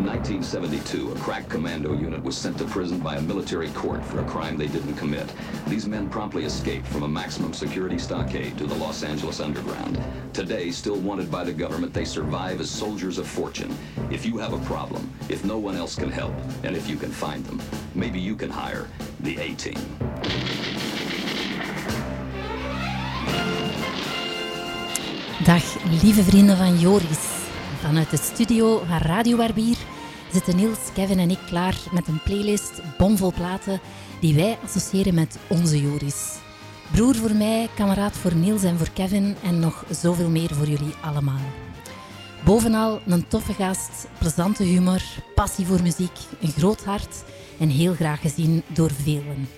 In 1972, a crack commando unit was sent to prison by a military court for a crime they didn't commit. These men promptly escaped from a maximum security stockade to the Los Angeles underground. Today, still wanted by the government, they survive as soldiers of fortune. If you have a problem, if no one else can help, and if you can find them, maybe you can hire the A-Team. Dag lieve vrienden van Joris. Vanuit de studio van Radio Barbier zitten Niels, Kevin en ik klaar met een playlist bomvol platen die wij associëren met onze Joris. Broer voor mij, kameraad voor Niels en voor Kevin en nog zoveel meer voor jullie allemaal. Bovenal een toffe gast, plezante humor, passie voor muziek, een groot hart en heel graag gezien door velen.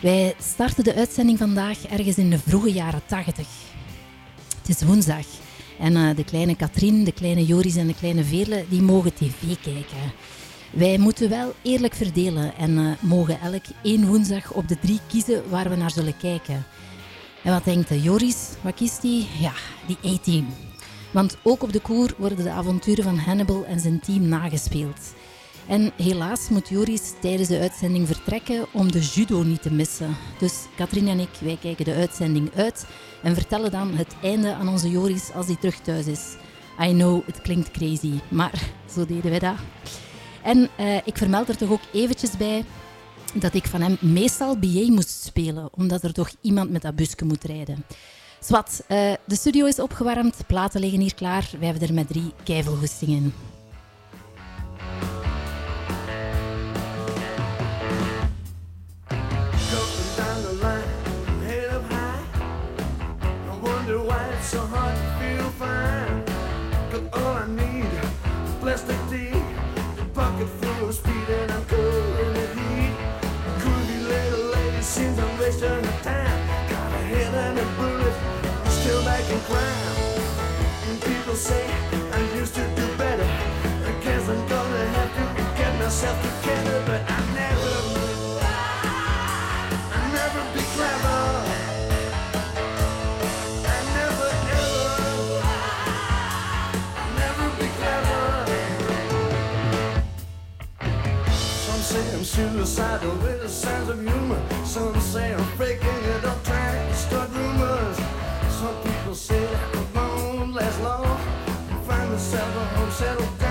Wij starten de uitzending vandaag ergens in de vroege jaren 80. Het is woensdag en uh, de kleine Katrien, de kleine Joris en de kleine Veerle die mogen tv kijken. Wij moeten wel eerlijk verdelen en uh, mogen elk één woensdag op de drie kiezen waar we naar zullen kijken. En wat denkt de Joris? Wat kiest hij? Ja, die A-team. Want ook op de koer worden de avonturen van Hannibal en zijn team nagespeeld. En helaas moet Joris tijdens de uitzending vertrekken om de judo niet te missen. Dus Katrien en ik, wij kijken de uitzending uit en vertellen dan het einde aan onze Joris als hij terug thuis is. I know, het klinkt crazy, maar zo deden wij dat. En uh, ik vermeld er toch ook eventjes bij dat ik van hem meestal BA moest spelen, omdat er toch iemand met dat busje moet rijden. Zwat, uh, de studio is opgewarmd, platen liggen hier klaar. Wij hebben er met drie keivelgoestingen. so Cause all I need is plastic tea, a bucket full of speed, and I'm cool in the heat. Groovy little lady seems I'm wasting her time. Got a head and a bullet, still back in crime. And people say I used to do better. I guess I'm gonna have to get myself together, suicidal with a sense of humor. Some say I'm faking it up, trying to start rumors. Some people say I won't last long. Find myself a home, settle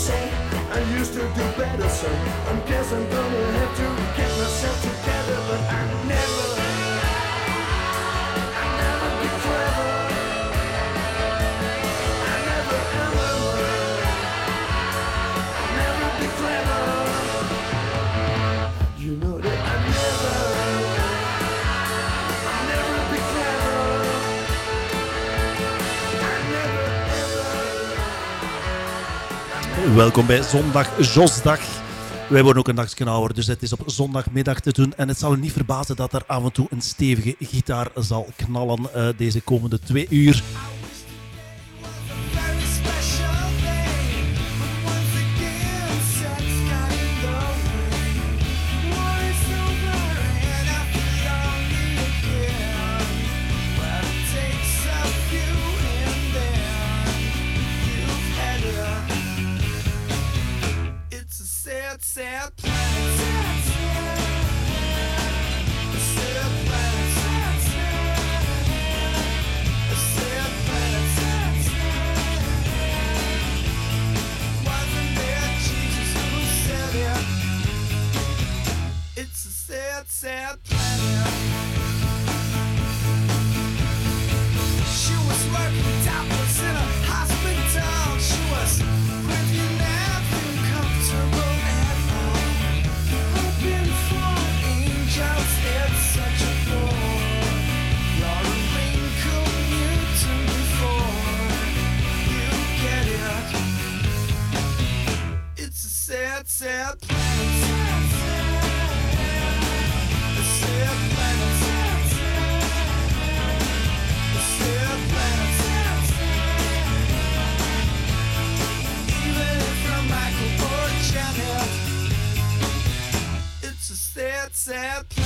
say I used to do better, so I guess I'm gonna have to get myself together, but I never. Welkom bij Zondag Josdag. Wij worden ook een dagje dus het is op zondagmiddag te doen. En het zal u niet verbazen dat er af en toe een stevige gitaar zal knallen eh, deze komende twee uur. sad WhatsApp.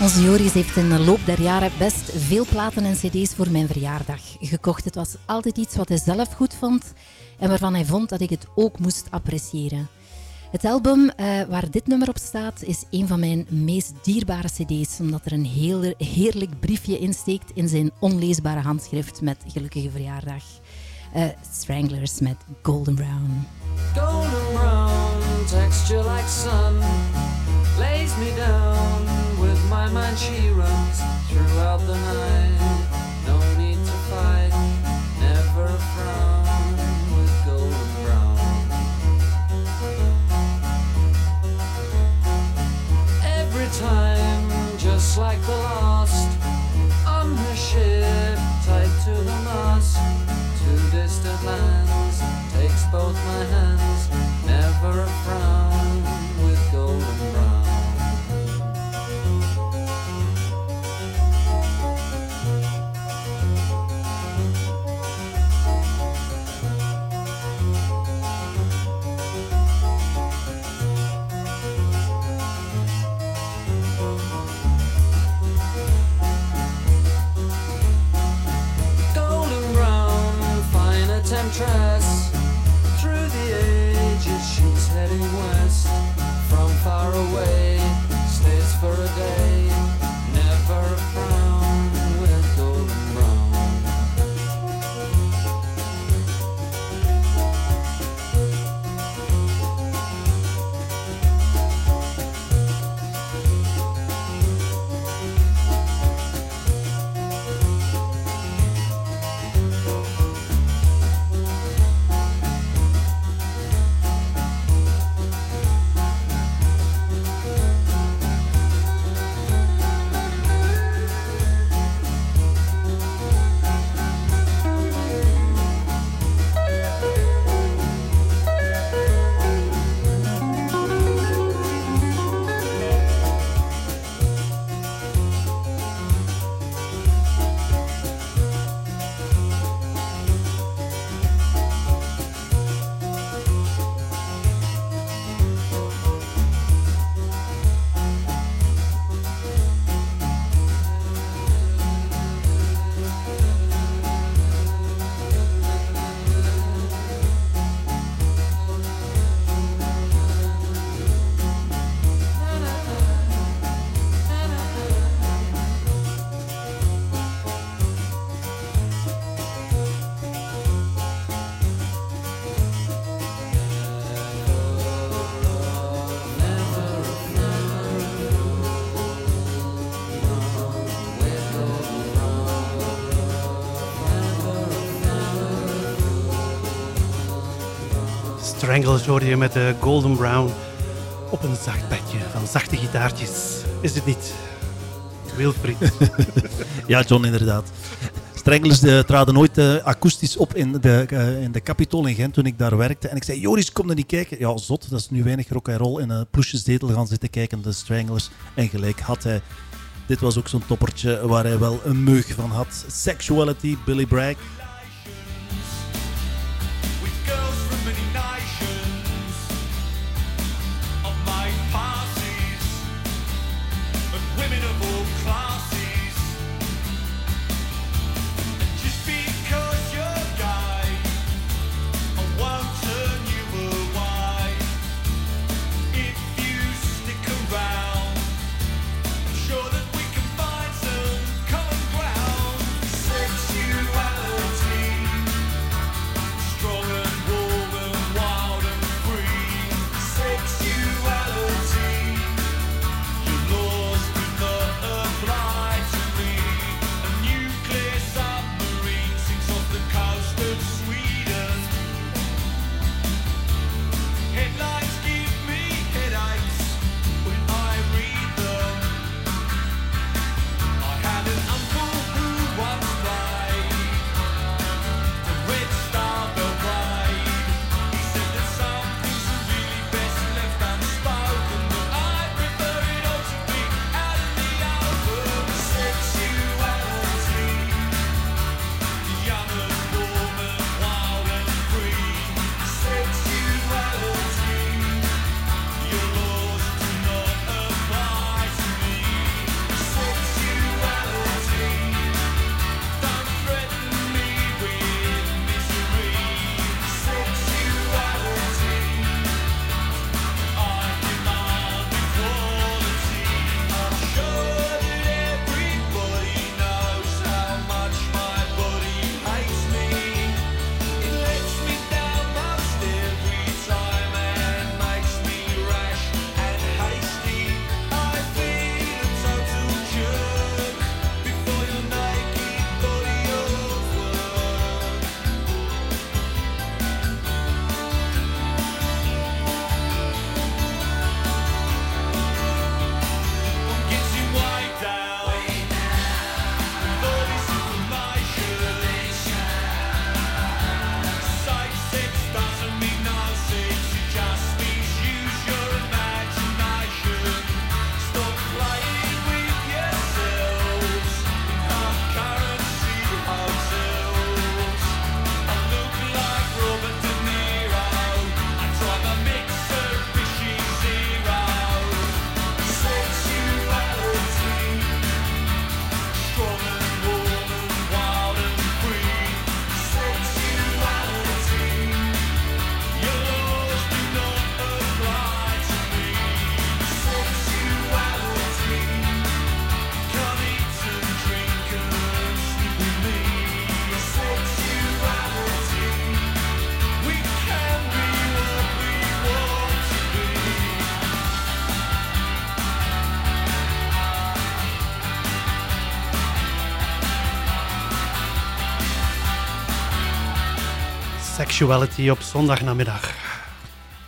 Onze Joris heeft in de loop der jaren best veel platen en cd's voor mijn verjaardag gekocht. Het was altijd iets wat hij zelf goed vond en waarvan hij vond dat ik het ook moest appreciëren. Het album uh, waar dit nummer op staat is een van mijn meest dierbare cd's, omdat er een heel heerlijk briefje in steekt in zijn onleesbare handschrift met gelukkige verjaardag. Uh, Stranglers met Golden Brown. Golden brown, texture like sun, lays me down my mind she runs throughout the night. No need to fight, never frown with golden brown. Every time, just like the last, on her ship, tied to the mast, to distant lands, takes both my hands, Stranglers hoor je met de Golden Brown op een zacht bedje van zachte gitaartjes. Is het niet? Wilfried. Ja, John, inderdaad. Stranglers eh, traden nooit eh, akoestisch op in de, eh, in de Capitool in Gent toen ik daar werkte. En ik zei, Joris, kom er niet kijken. Ja, zot, dat is nu weinig rock and roll. In een ploesjeszetel gaan zitten kijken, de Stranglers. En gelijk had hij. Dit was ook zo'n toppertje waar hij wel een meug van had. Sexuality, Billy Bragg. Sexuality op zondagnamiddag.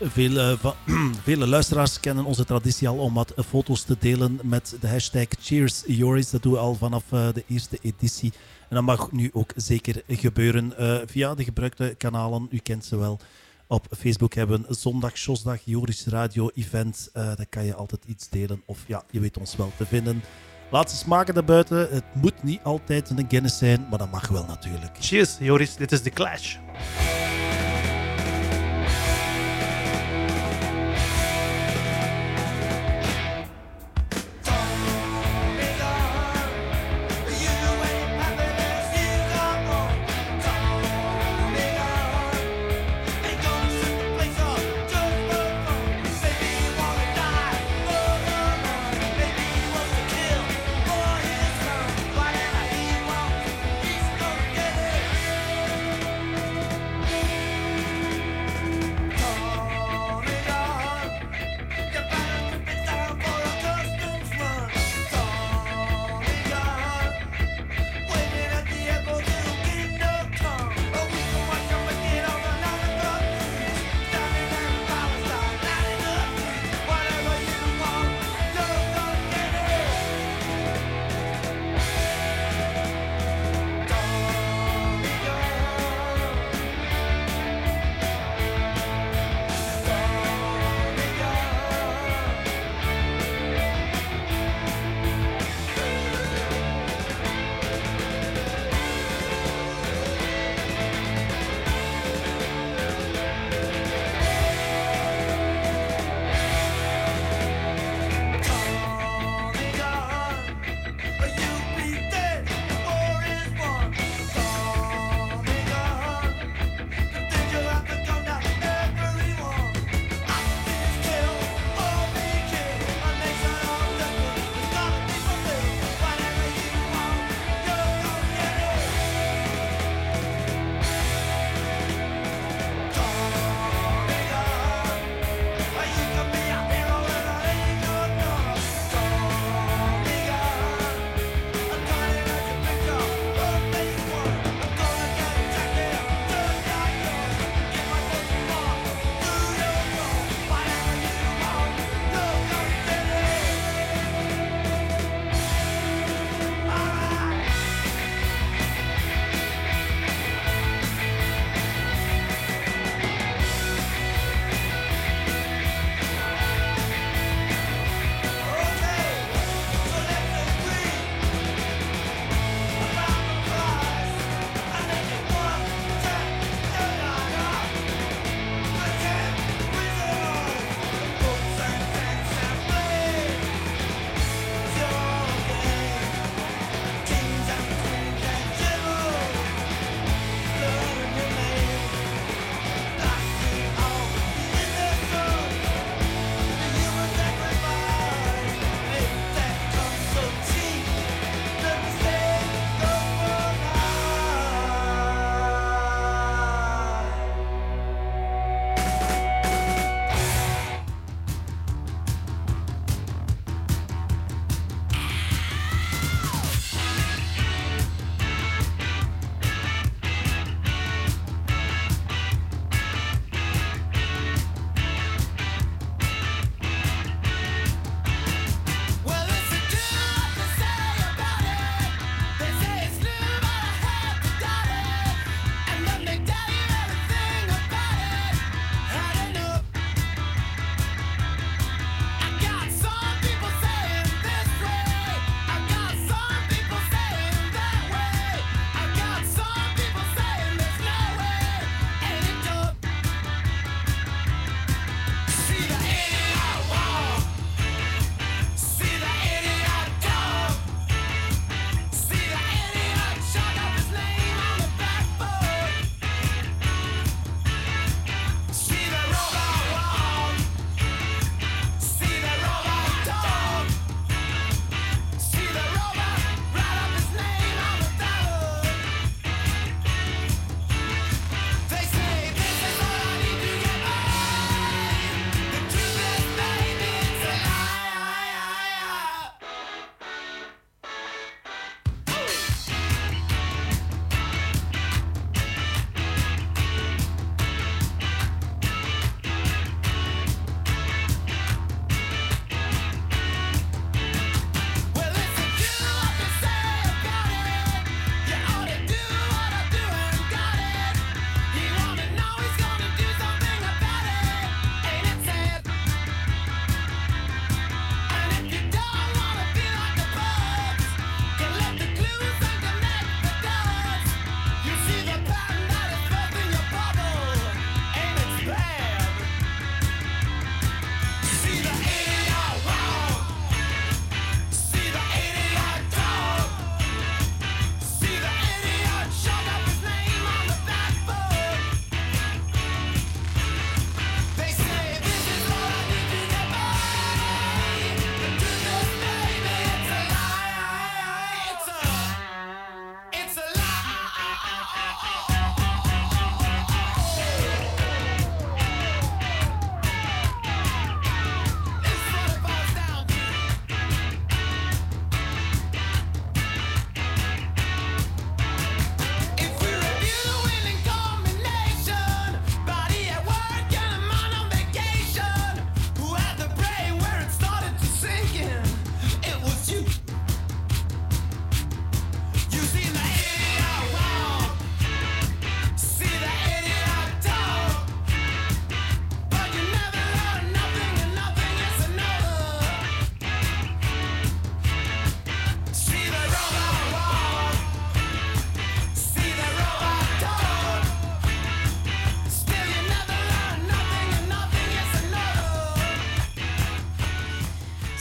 Veel, van, vele luisteraars kennen onze traditie al om wat foto's te delen met de hashtag Cheers Joris. Dat doen we al vanaf eh, de eerste editie. En dat mag nu ook zeker gebeuren eh, via de gebruikte kanalen. U kent ze wel. Op Facebook hebben we zondag, Sjosdag, Joris Radio event. Eh daar kan je altijd iets delen. Of ja, je weet ons wel te vinden. Laat ze smaken daarbuiten. Het moet niet altijd een Guinness zijn, maar dat mag wel natuurlijk. Cheers, Joris. Dit is The Clash.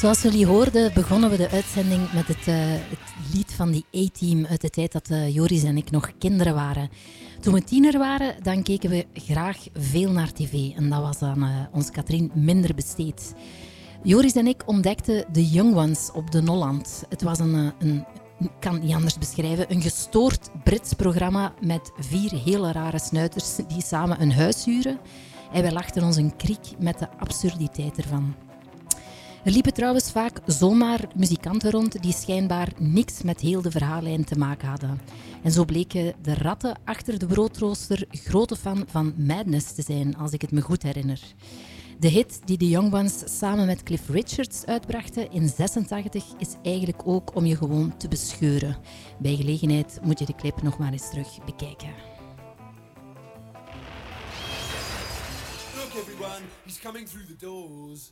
Zoals jullie hoorden, begonnen we de uitzending met het, eh, het lied van die A-team uit de tijd dat eh, Joris en ik nog kinderen waren. Toen we tiener waren, dan keken we graag veel naar tv. En dat was aan eh, ons Katrien minder besteed. Joris en ik ontdekten The Young Ones op de Nolland. Het was een, een ik kan niet anders beschrijven, een gestoord Brits programma met vier hele rare snuiters die samen een huis huren. En wij lachten ons een kriek met de absurditeit ervan. Er liepen trouwens vaak zomaar muzikanten rond die schijnbaar niks met heel de verhaallijn te maken hadden. En zo bleken de ratten achter de broodrooster grote fan van Madness te zijn, als ik het me goed herinner. De hit die de Young Ones samen met Cliff Richards uitbrachten in 86 is eigenlijk ook om je gewoon te bescheuren. Bij gelegenheid moet je de clip nog maar eens terug bekijken. Look, everyone, he's coming through the doors.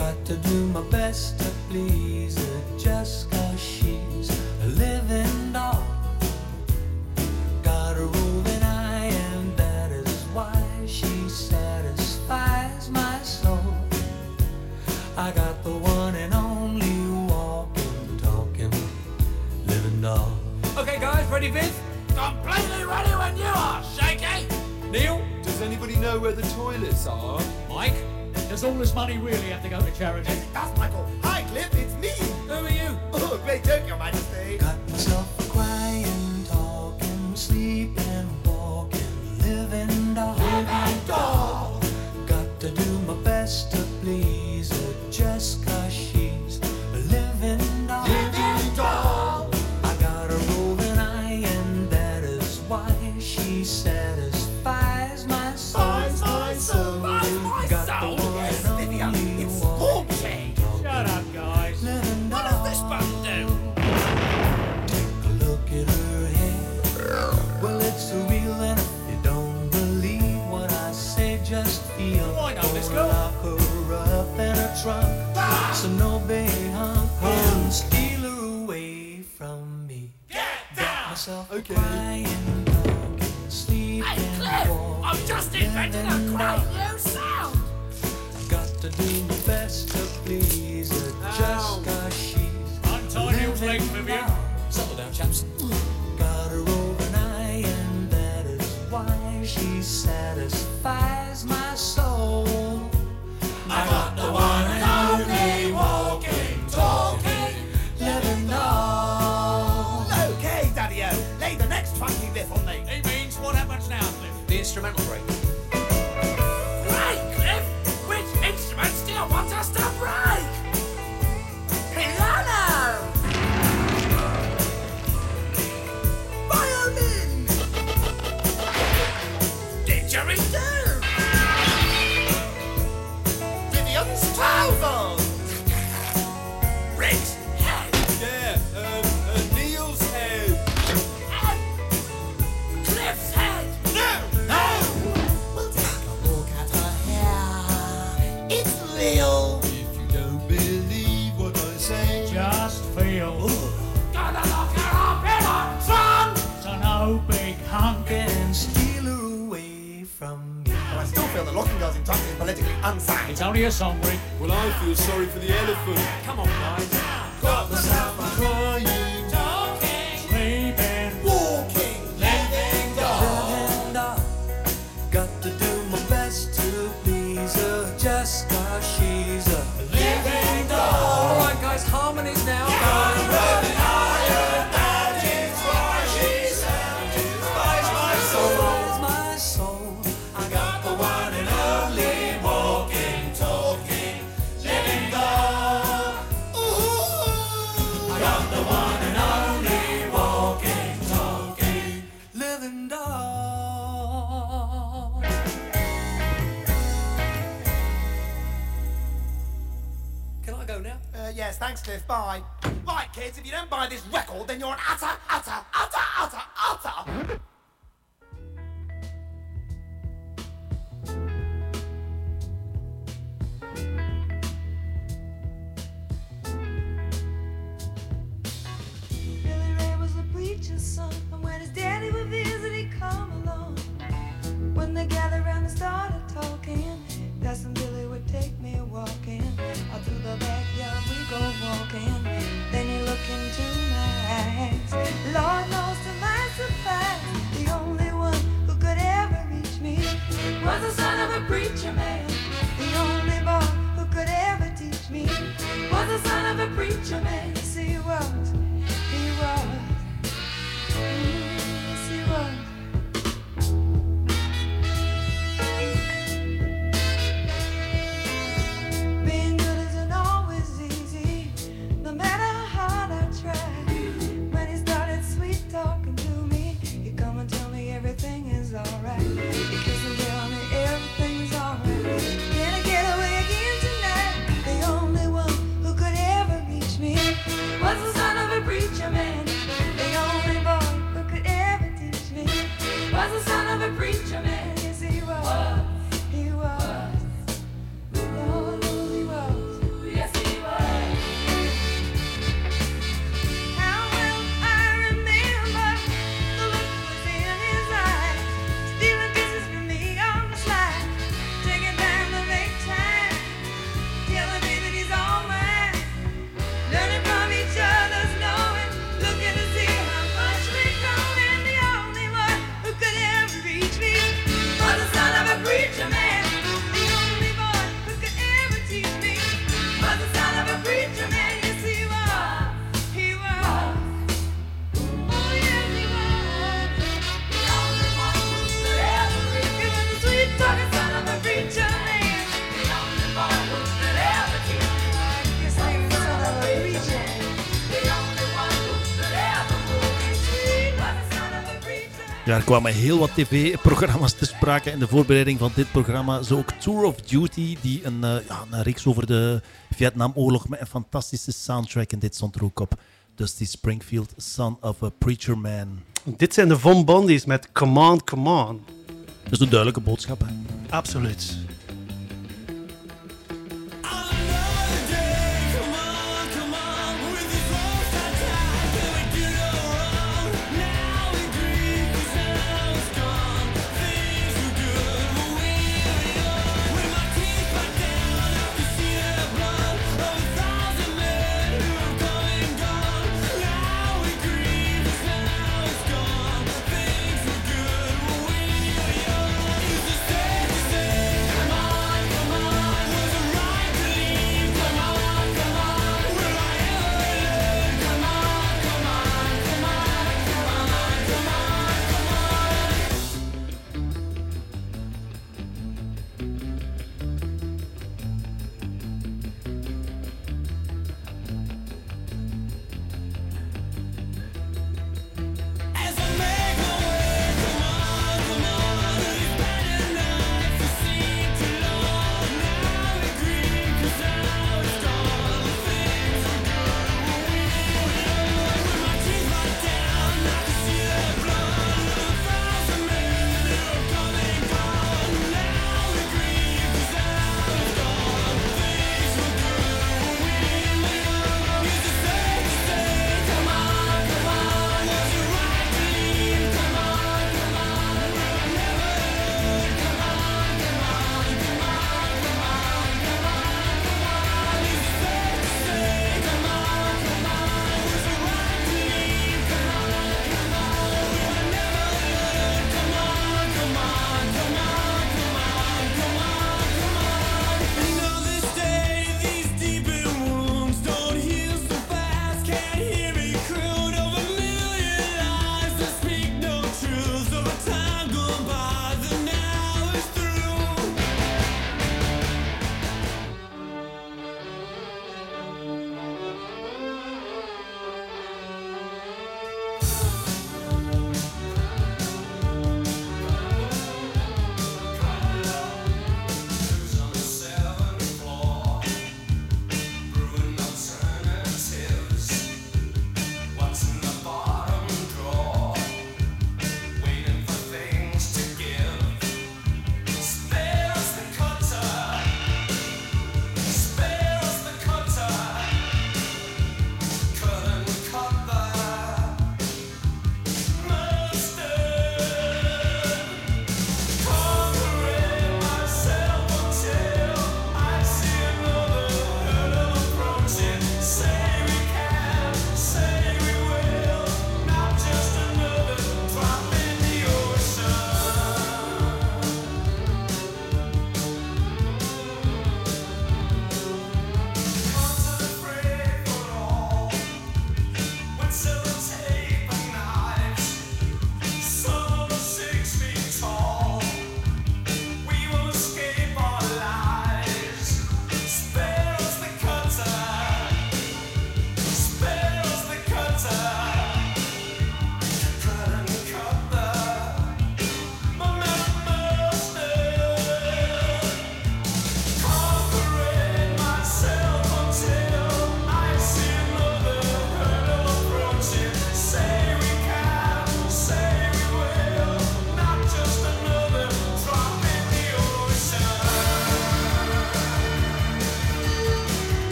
Got to do my best to please her just cause she's a living doll. Got a roving eye, and that is why she satisfies my soul. I got the one and only walking, talking, living doll. Okay, guys, ready, Viv? Completely ready when you are, Shaky! Neil? Does anybody know where the toilets are? Mike? Does all this money really have to go to charity? Yes, it does, Michael. Hi, Cliff, it's me. Who are you? Oh, great joke, Your Majesty. Got myself a crying, talking, sleeping, walking, living doll. Living doll. Got to do my best to please her just Okay. Hey, Cliff, I've just invented a great new sound. Got to do my best to please her, just cause she's Untie Neil's legs, living Vivian. doll. Settle down, chaps. It's only a song, Rick. well, I feel sorry for the elephant. Come on, guys. Got the a Radcliffe, bye. Right, kids, if you don't buy this record, then you're an utter, utter, utter. Er kwamen heel wat tv-programma's te sprake in de voorbereiding van dit programma. Zo ook Tour of Duty, die een, eh, een reeks over de Vietnamoorlog met een fantastische soundtrack. En dit stond er ook op. Dus die Springfield, Son of a Preacher Man. Dit zijn de Von Bondies met Command, Command. Dat is een duidelijke boodschap. Hè? Absoluut.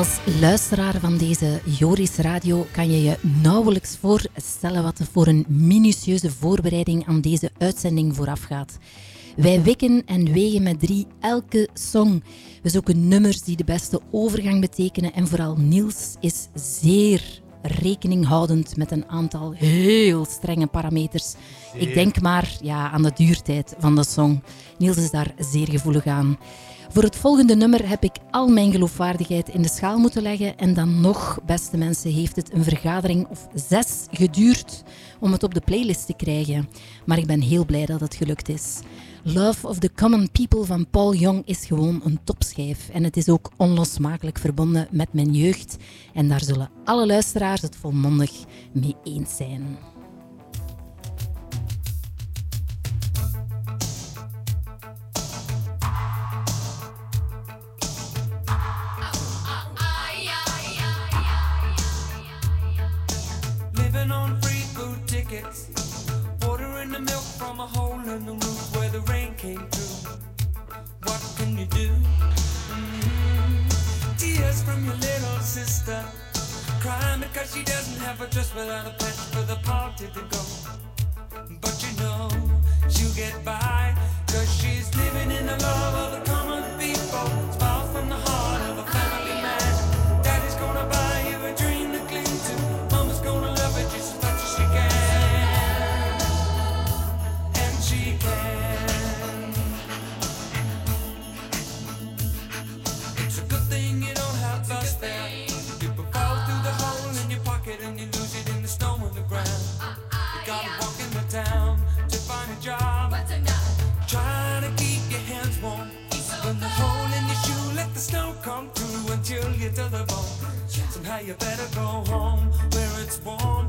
Als luisteraar van deze Joris Radio kan je je nauwelijks voorstellen wat er voor een minutieuze voorbereiding aan deze uitzending voorafgaat. Wij wikken en wegen met drie elke song. We zoeken nummers die de beste overgang betekenen en vooral Niels is zeer rekening houdend met een aantal heel strenge parameters. Ik denk maar ja, aan de duurtijd van de song. Niels is daar zeer gevoelig aan. Voor het volgende nummer heb ik al mijn geloofwaardigheid in de schaal moeten leggen. En dan nog, beste mensen, heeft het een vergadering of zes geduurd om het op de playlist te krijgen. Maar ik ben heel blij dat het gelukt is. Love of the Common People van Paul Young is gewoon een topschijf. En het is ook onlosmakelijk verbonden met mijn jeugd. En daar zullen alle luisteraars het volmondig mee eens zijn. Living on free food tickets. The milk from a hole in the you do? Tears from your little sister. Crying because she doesn't have a dress without a pet for the party to go. But you know she'll get by. Cause she's living in the love of the common people. Smiles from the heart Somehow you better go home where it's warm,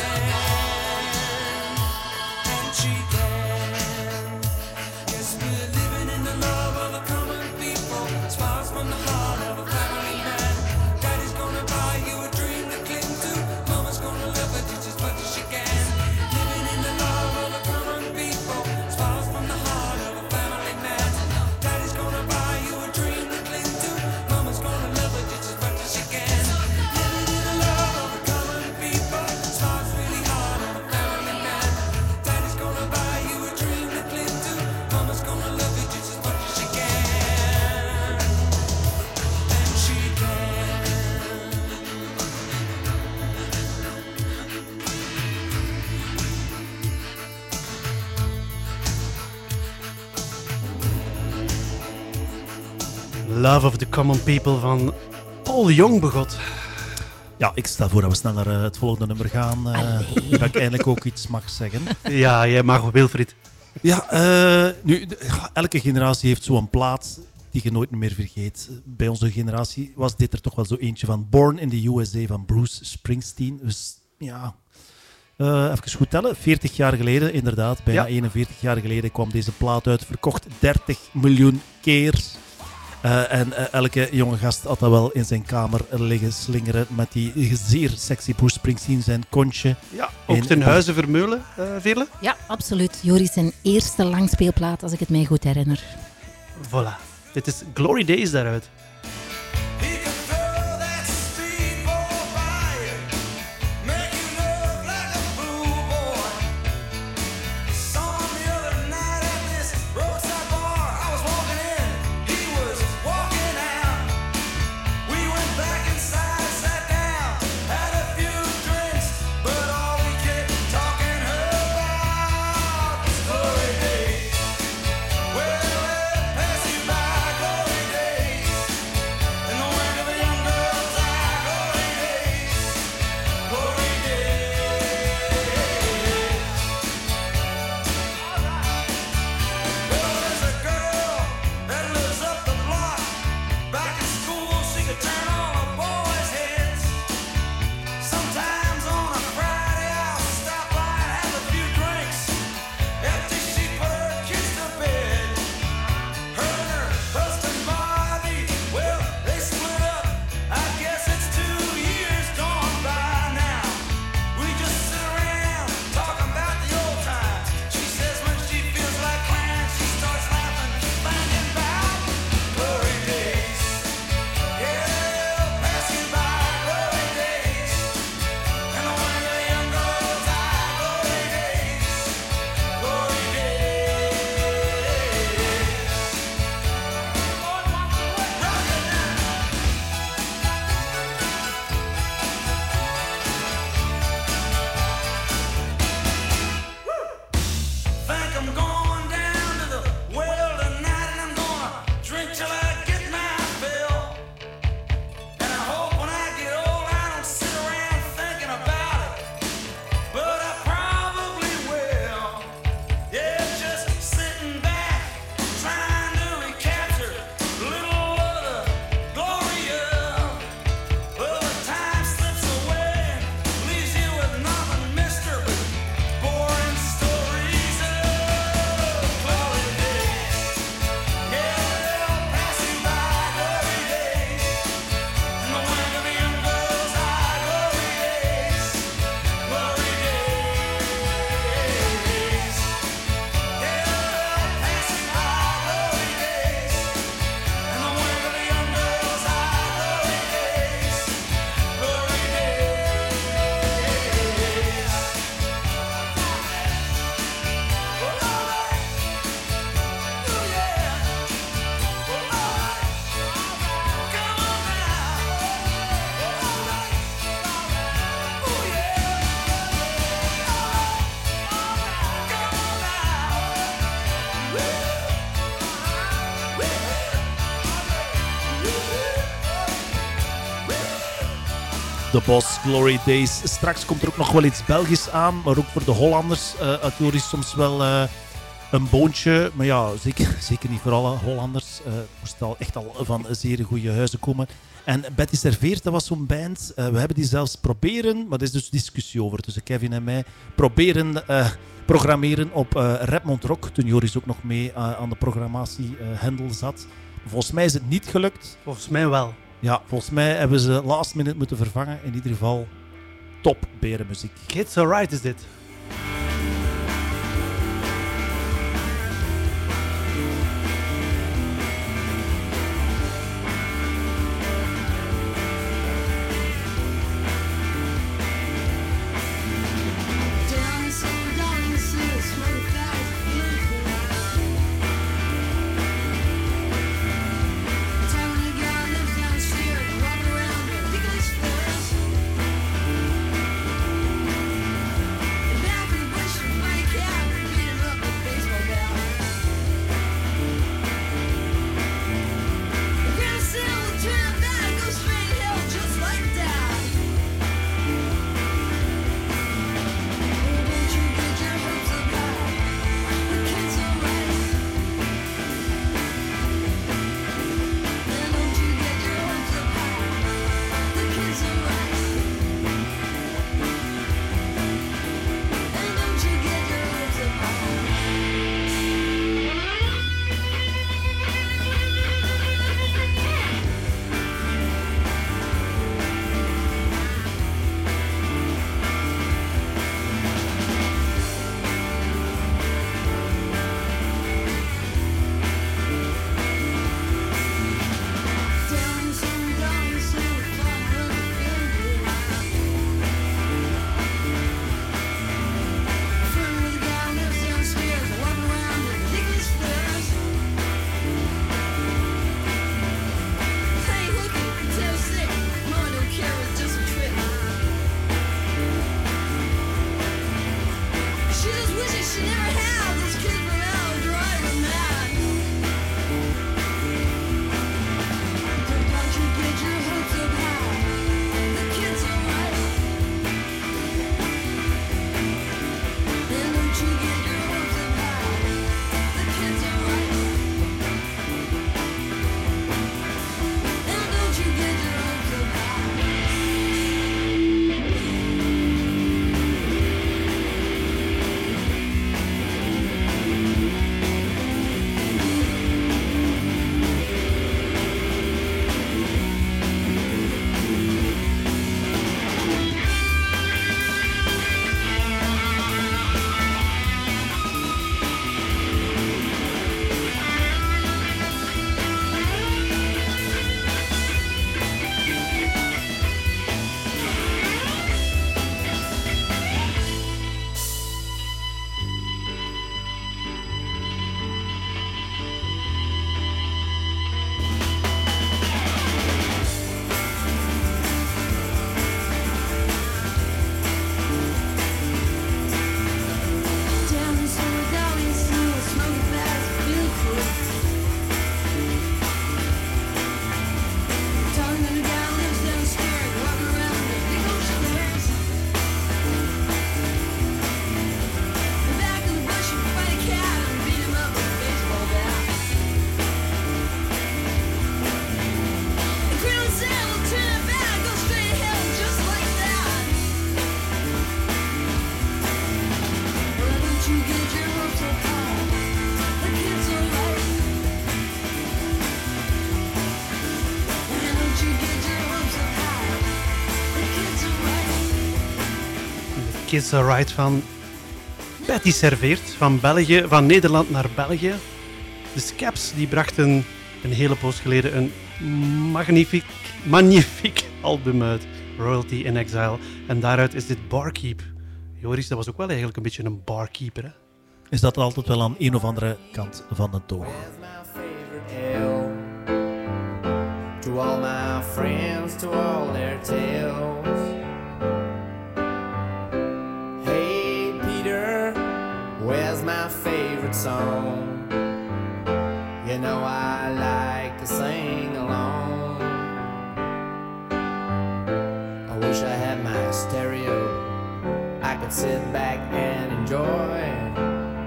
Love of the Common People van Paul Young begot. Ja, ik stel voor dat we snel naar eh, het volgende nummer gaan. eh, dat ik eindelijk ook iets mag zeggen. Ja, jij mag Wilfried. Ja, eh, nu, elke generatie heeft zo'n plaat die je nooit meer vergeet. Bij onze generatie was dit er toch wel zo eentje van. Born in the USA van Bruce Springsteen. Dus ja, eh, even goed tellen. 40 jaar geleden, inderdaad, bijna Ja. 41 jaar geleden kwam deze plaat uit. Verkocht 30 miljoen keer. Eh, en eh, elke jonge gast had dat wel in zijn kamer liggen slingeren met die zeer sexy Bruce Springsteen, zijn kontje. Ja, ook En- ten huize Vermeulen, eh Veerle. Ja, absoluut. Joris zijn eerste langspeelplaat, als ik het mij goed herinner. Voilà. Dit is Glory Days daaruit. Glory Days. Straks komt er ook nog wel iets Belgisch aan, maar ook voor de Hollanders eh uit Joris soms wel eh, een boontje. Maar ja, zeker, zeker niet voor alle Hollanders. Eh, Het moest al echt al van zeer goede huizen komen. En Betty Serveert, dat was zo'n band. Eh, we hebben die zelfs proberen, maar er is dus discussie over tussen Kevin en mij. Proberen eh, programmeren op eh Redmond Rock, toen Joris ook nog mee eh, aan de programmatie eh, Hendel zat. Volgens mij is het niet gelukt. Volgens mij wel. Ja, volgens mij hebben ze last minute moeten vervangen. In ieder geval top berenmuziek. Kids Alright is dit. Right. Kids Alright van Betty Serveert. Van België, van Nederland naar België. De Scaps die brachten een hele poos geleden een magnifiek, magnifiek album uit. Royalty in Exile. En daaruit is dit Barkeep. Joris, dat was ook wel eigenlijk een beetje een barkeeper. Hè? Is dat altijd wel aan een of andere kant van de toog. To all my friends, to all their tales. Song? You know I like to sing along. I wish I had my stereo. I could sit back and enjoy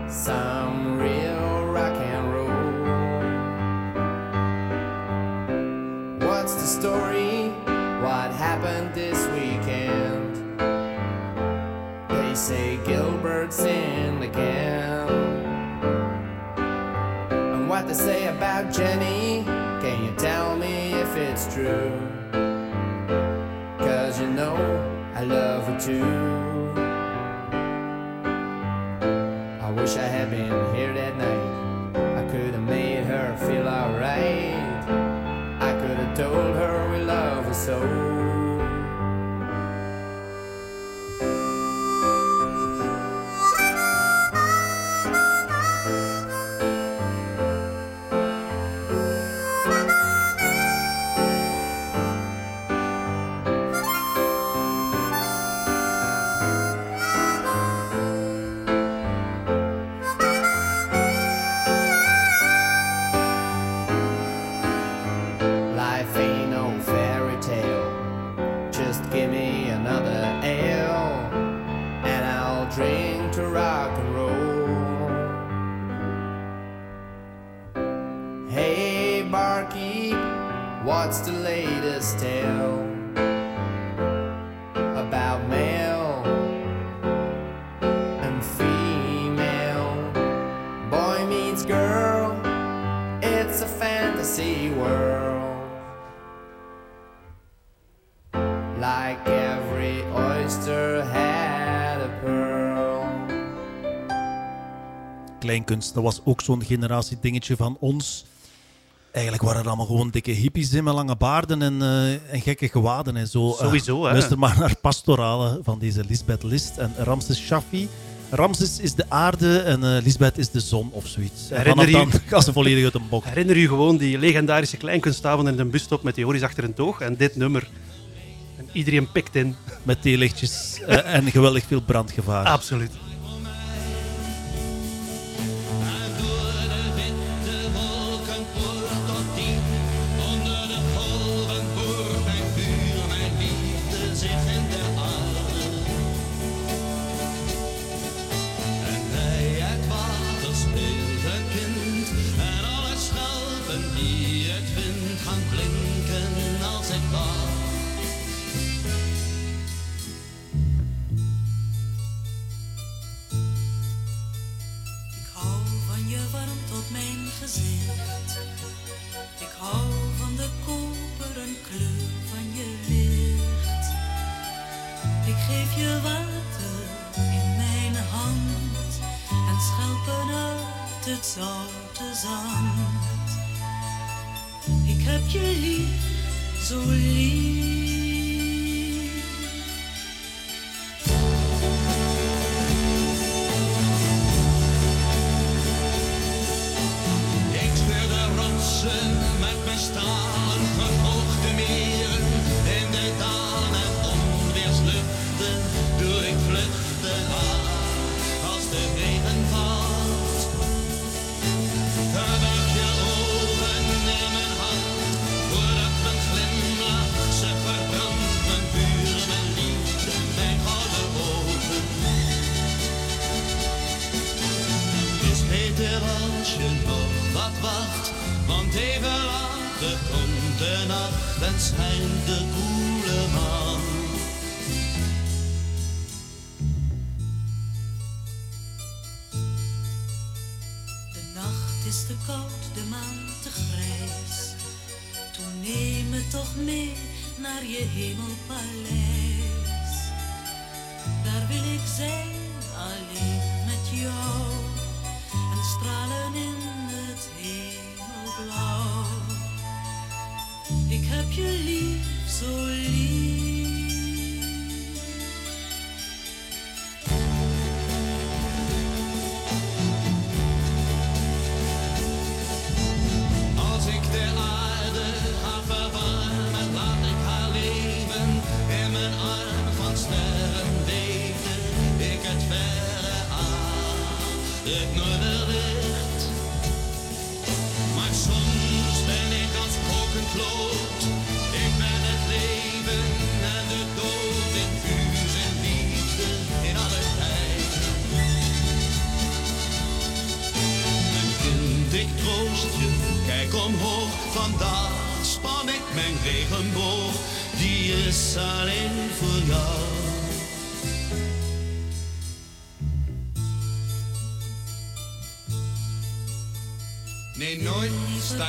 some real rock and roll. What's the story? What happened this weekend? They say Gilbert's in camp. They say about Jenny? Can you tell me if it's true? Cause you know I love her too. I wish I had been here that night. Tale about male and female? Boy meets girl, it's a fantasy world. Like every oyster had a pearl. Kleinkunst, dat was ook zo'n generatiedingetje van ons. Eigenlijk waren er allemaal gewoon dikke hippies in met lange baarden en, eh, en gekke gewaden en zo. Sowieso, Eh, hè. Luister maar naar pastorale van deze Lisbeth List en Ramses Shaffi. Ramses is de aarde en eh, Lisbeth is de zon of zoiets. En Herinner dan gaan ze volledig uit een bok. Herinner u gewoon die legendarische kleinkunstavond in de busstop met Joris achter een toog en dit nummer. En iedereen pikt in. Met theelichtjes eh, en geweldig veel brandgevaar. Absoluut.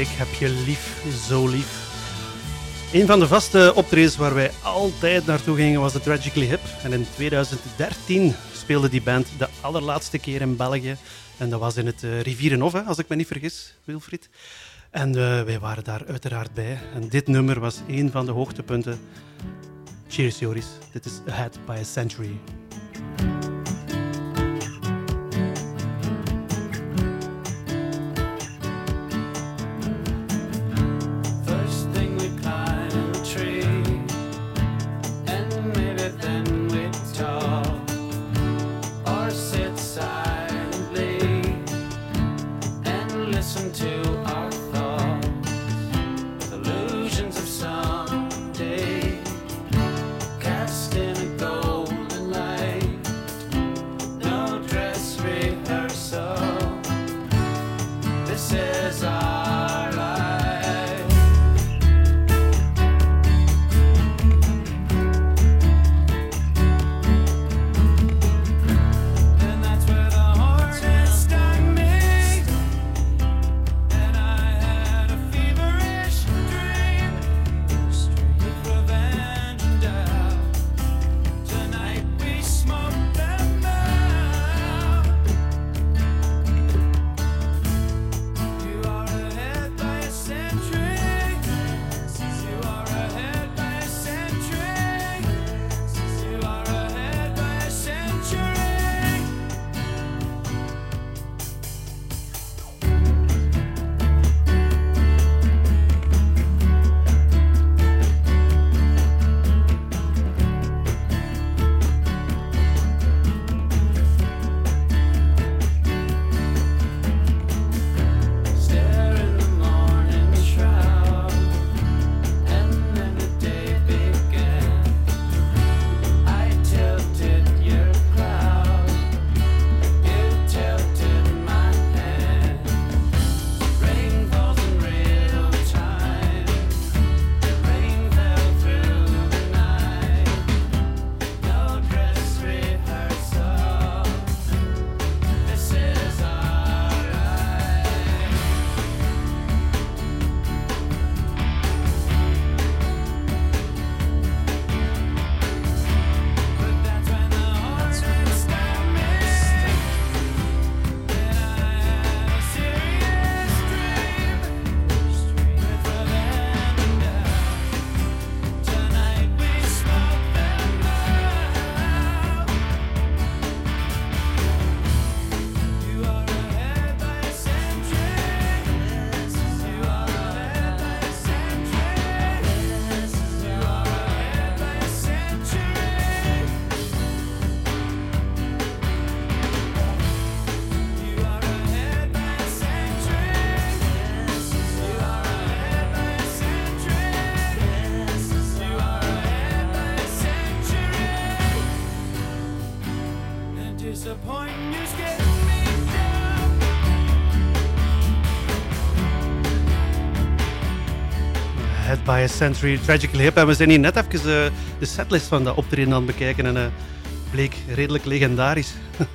Ik heb je lief, zo lief. Een van de vaste optredens waar wij altijd naartoe gingen was de Tragically Hip. En in 2013 speelde die band de allerlaatste keer in België. En dat was in het uh, Rivierenhof, als ik me niet vergis, Wilfried. En eh, wij waren daar uiteraard bij. En dit nummer was een van de hoogtepunten. Cheers, Joris. Dit is Ahead by a Century. Century, Tragically Hip. En we zijn hier net even eh, de setlist van dat optreden aan het bekijken. En eh, bleek redelijk legendarisch.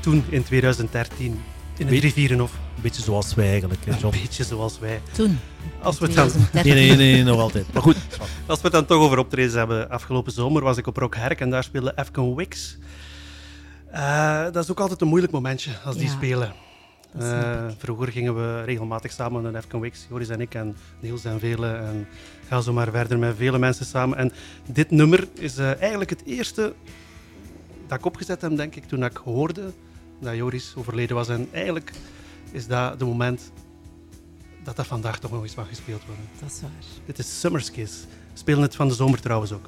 Toen, in 2013. In het Rivierenhof. Een beetje zoals wij eigenlijk, hè, John. Een beetje zoals wij. Toen. Als we het dan... 2013. Nee, nee, nee, nog altijd. Maar goed. Als we het dan toch over optredens hebben. Afgelopen zomer was ik op Rock Herk en daar speelde Efken Wix. Eh, dat is ook altijd een moeilijk momentje als die Ja, spelen. Eh, vroeger gingen we regelmatig samen naar Efken Wix, Joris en ik en Niels en velen. En ga zo maar verder met vele mensen samen. En dit nummer is eh, eigenlijk het eerste dat ik opgezet heb, denk ik, toen ik hoorde dat Joris overleden was. En eigenlijk is dat de moment dat dat vandaag toch nog eens mag gespeeld worden. Dat is waar. Dit is Summer's Kiss. We spelen het van de zomer trouwens ook.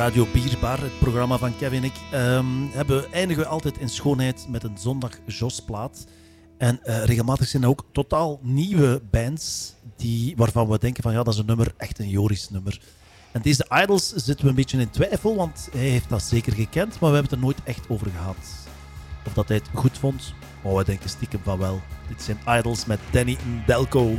Radio Bierbar, het programma van Kevin en ik, ehm, hebben, eindigen we altijd in schoonheid met een zondag Josplaat. En eh, regelmatig zijn er ook totaal nieuwe bands die, waarvan we denken van ja, dat is een nummer, echt een Joris nummer. En deze Idols zitten we een beetje in twijfel, want hij heeft dat zeker gekend, maar we hebben het er nooit echt over gehad. Of dat hij het goed vond, maar we denken stiekem van wel. Dit zijn Idols met Danny Delco.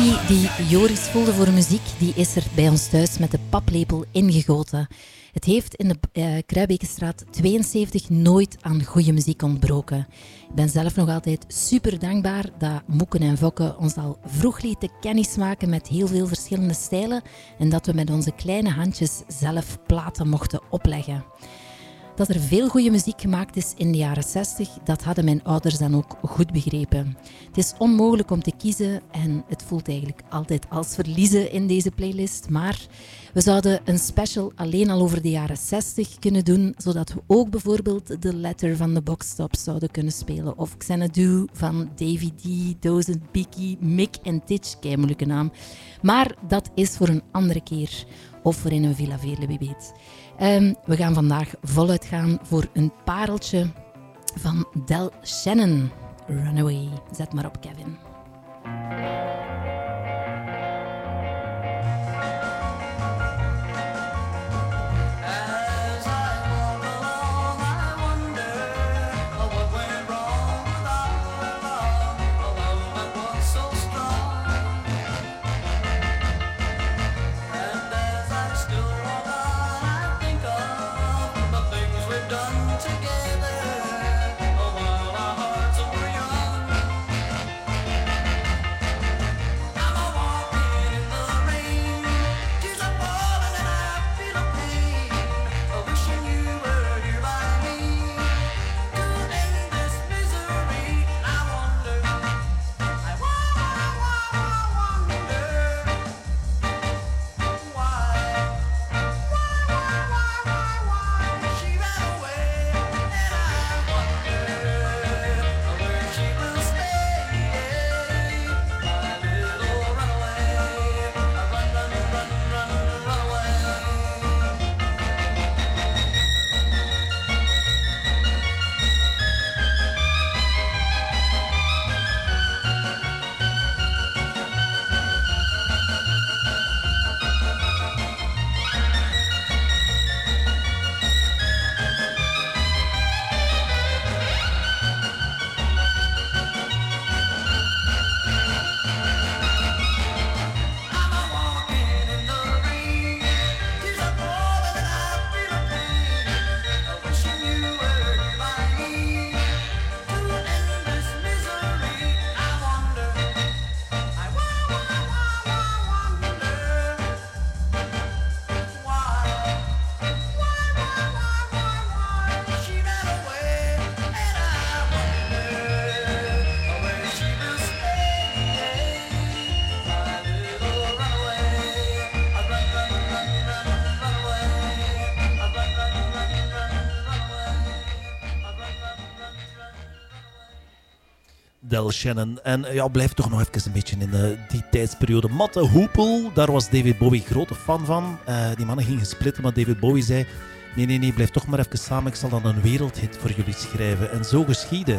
Passie die Joris voelde voor muziek, die is er bij ons thuis met de paplepel ingegoten. Het heeft in de eh Kruibekenstraat 72 nooit aan goede muziek ontbroken. Ik ben zelf nog altijd super dankbaar dat Moeken en Vokken ons al vroeg lieten kennismaken met heel veel verschillende stijlen en dat we met onze kleine handjes zelf platen mochten opleggen. Dat er veel goede muziek gemaakt is in de jaren 60, dat hadden mijn ouders dan ook goed begrepen. Het is onmogelijk om te kiezen en het voelt eigenlijk altijd als verliezen in deze playlist. Maar we zouden een special alleen al over de jaren 60 kunnen doen, zodat we ook bijvoorbeeld de letter van de Boxtops zouden kunnen spelen. Of Xanadu van Davy D, Dozen, Mick en Titch, kei moeilijke naam. Maar dat is voor een andere keer. Of voor in een Villa Veerle, weet. Ehm, we gaan vandaag voluit gaan voor een pareltje van Del Shannon. Runaway. Zet maar op, Kevin. En eh, ja, blijf toch nog even een beetje in eh, die tijdsperiode. Matte Hoepel, daar was David Bowie grote fan van. Eh, die mannen gingen splitten, maar David Bowie zei... Nee, nee, nee, blijf toch maar even samen. Ik zal dan een wereldhit voor jullie schrijven. En zo geschiedde.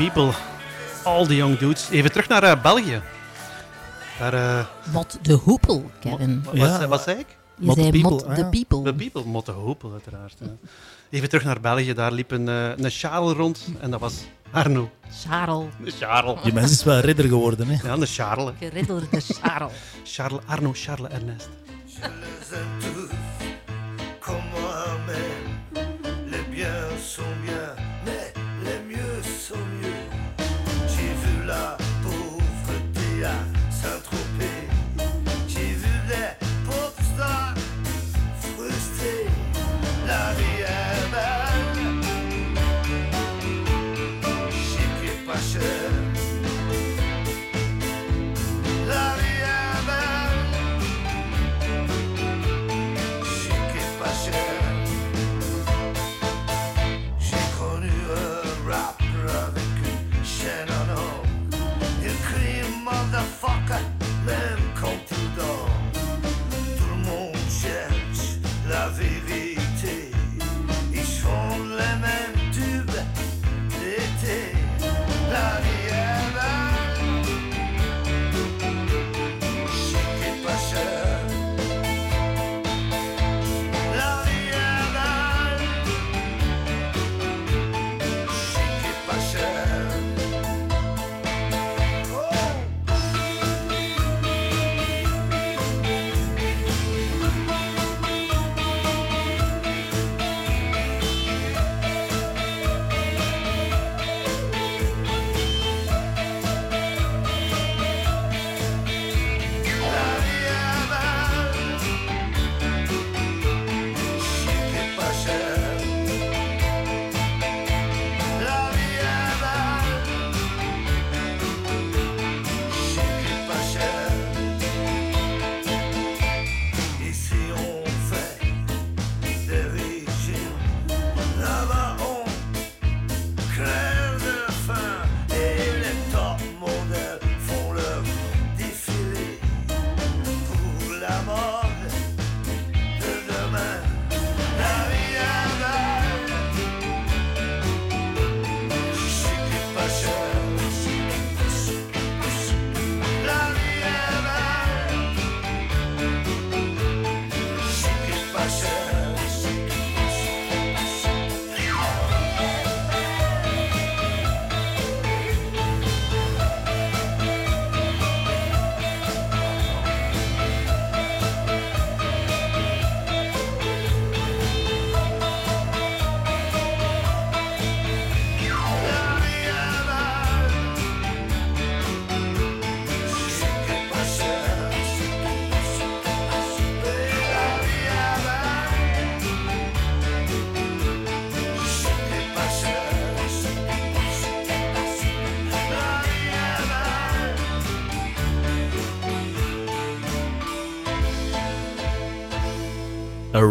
people. All the young dudes. Even terug naar eh, België. Daar, eh, Wat de hoepel, Kevin. Wat, zei ik? Je mot ah, people. The people. People, mot de hoepel uiteraard. Ja. Even terug naar België. Daar liep een, eh, een Charles rond en dat was Arno. Charles. Charles. Die mens is wel ridder geworden, hè? Ja, de Charles. Geriddelde Charles. Charles Arno, Charles Ernest. Charles bien.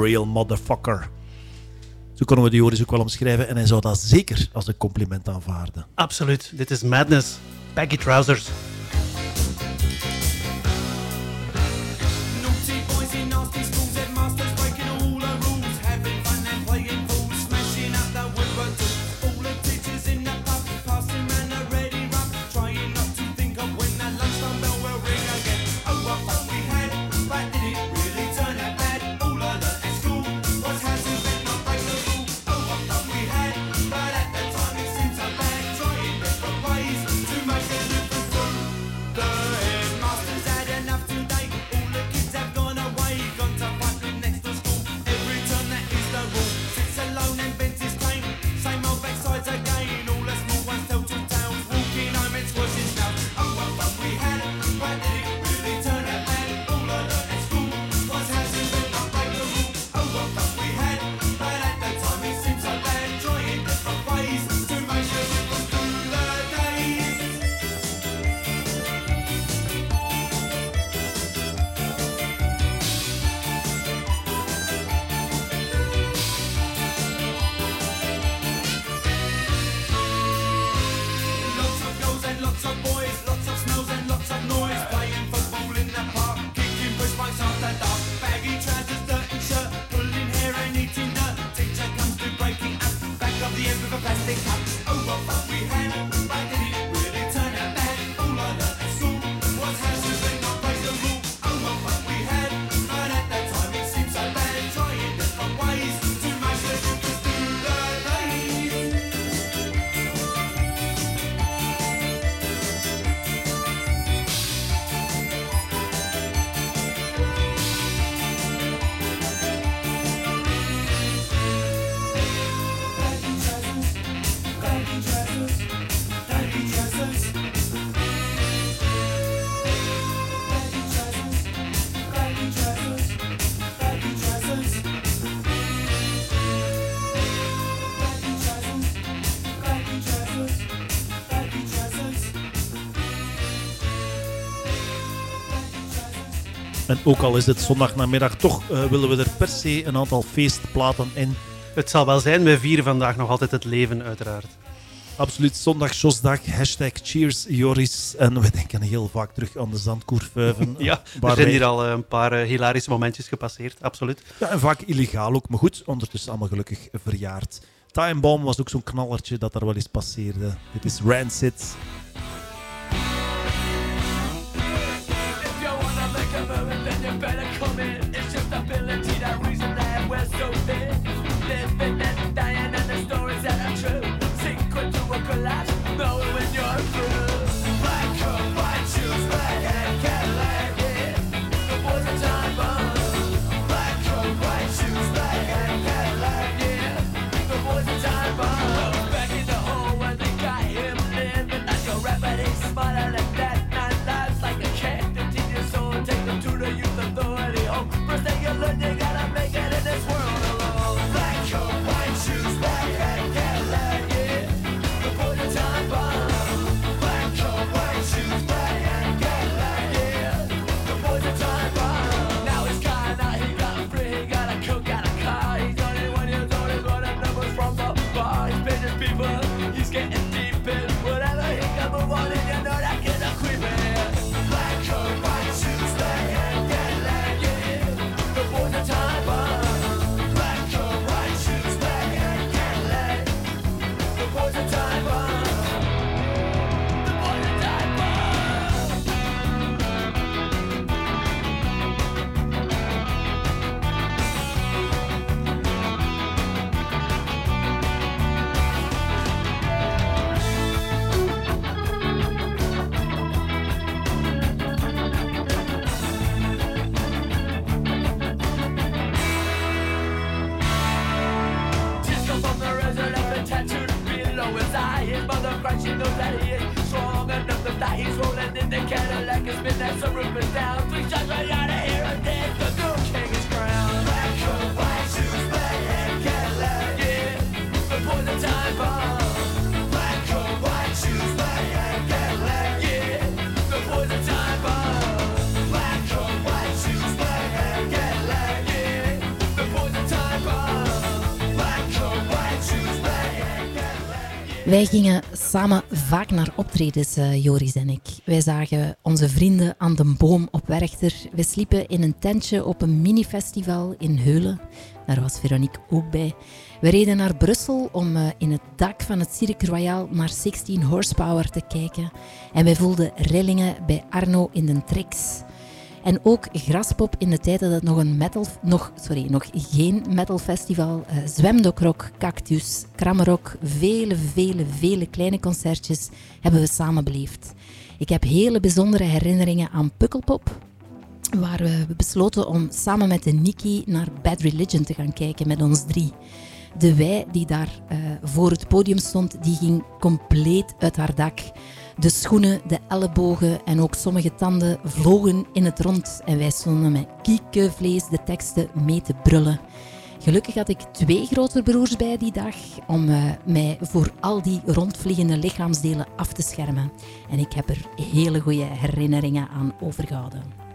real motherfucker. Zo konden we de Joris dus ook wel omschrijven en hij zou dat zeker als een compliment aanvaarden. Absoluut, dit is madness. Baggy trousers. En ook al is het zondagnamiddag, toch eh, willen we er per se een aantal feestplaten in. Het zal wel zijn, wij vieren vandaag nog altijd het leven, uiteraard. Absoluut, zondag Sjosdag, hashtag cheers Joris. En we denken heel vaak terug aan de zandkoervuiven. Ja, er zijn hier al eh, een paar eh, hilarische momentjes gepasseerd, absoluut. Ja, en vaak illegaal ook, maar goed, ondertussen allemaal gelukkig verjaard. Time Bomb was ook zo'n knallertje dat daar wel eens passeerde. Dit is Rancid. Wij gingen samen vaak naar optredens, eh, Joris en ik. Wij zagen onze vrienden aan de boom op Werchter. We sliepen in een tentje op een minifestival in Heulen. Daar was Veronique ook bij. We reden naar Brussel om eh, in het dak van het Cirque Royal naar 16 Horsepower te kijken. En wij voelden rillingen bij Arno in de Trix. En ook Graspop in de tijd dat het nog een metal, nog, sorry, nog geen metalfestival, eh Zwemdokrok, Cactus, Krammerok, vele, vele, vele kleine concertjes hebben we samen beleefd. Ik heb hele bijzondere herinneringen aan Pukkelpop, waar we besloten om samen met de Nikki naar Bad Religion te gaan kijken met ons drie. De wij die daar eh, voor het podium stond, die ging compleet uit haar dak. De schoenen, de ellebogen en ook sommige tanden vlogen in het rond. En wij stonden met kiekenvlees de teksten mee te brullen. Gelukkig had ik twee grote broers bij die dag om eh, mij voor al die rondvliegende lichaamsdelen af te schermen. En ik heb er hele goede herinneringen aan overgehouden.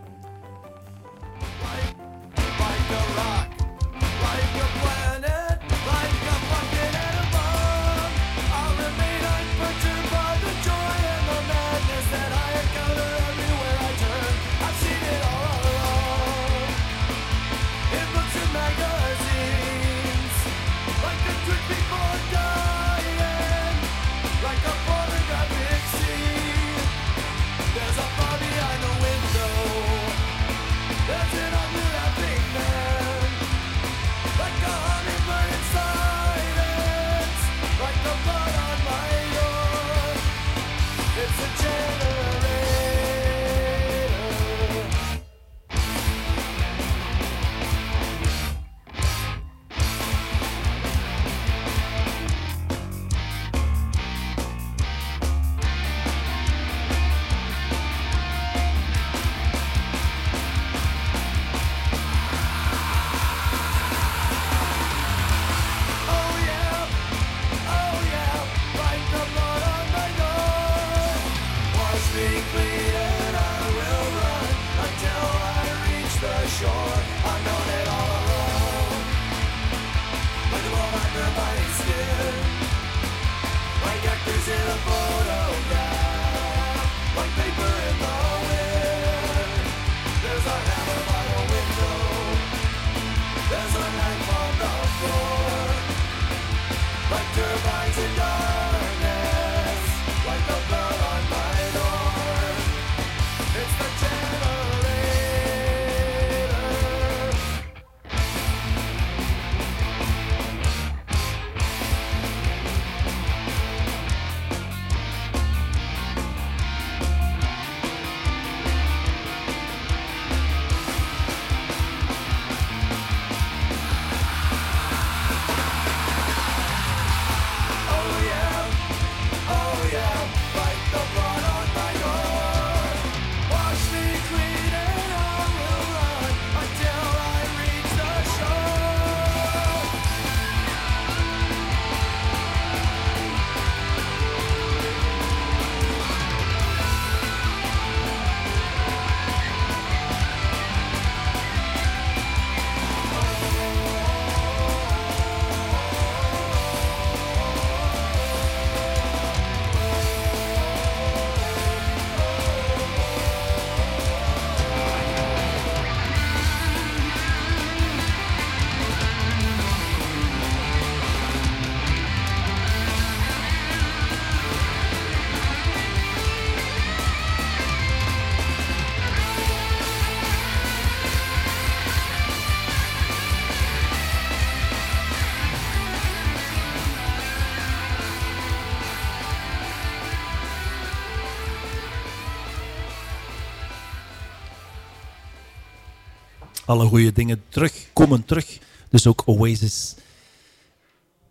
Alle goede dingen terug, komen terug. Dus ook Oasis.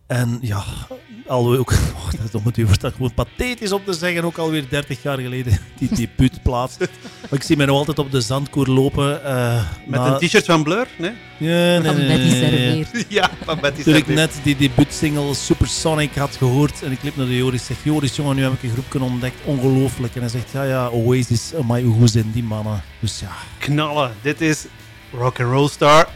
En ja, alweer ook, oh, dat moet u wordt dat gewoon pathetisch om te zeggen, ook alweer 30 jaar geleden, die debuutplaat. Maar ik zie mij nog altijd op de zandkoer lopen. eh, Met na- een t-shirt van Blur? Nee? Ja, nee, Van nee, Betty nee, nee. Serveert. Ja, van Betty Toen ik net die debuutsingle Supersonic had gehoord en ik liep naar de Joris zeg Joris jongen, nu heb ik een groep kunnen ontdekt, ongelooflijk. En hij zegt, ja ja, Oasis, maar hoe goed zijn die mannen? Dus ja, Knallen. Dit is Rock and Roll Star.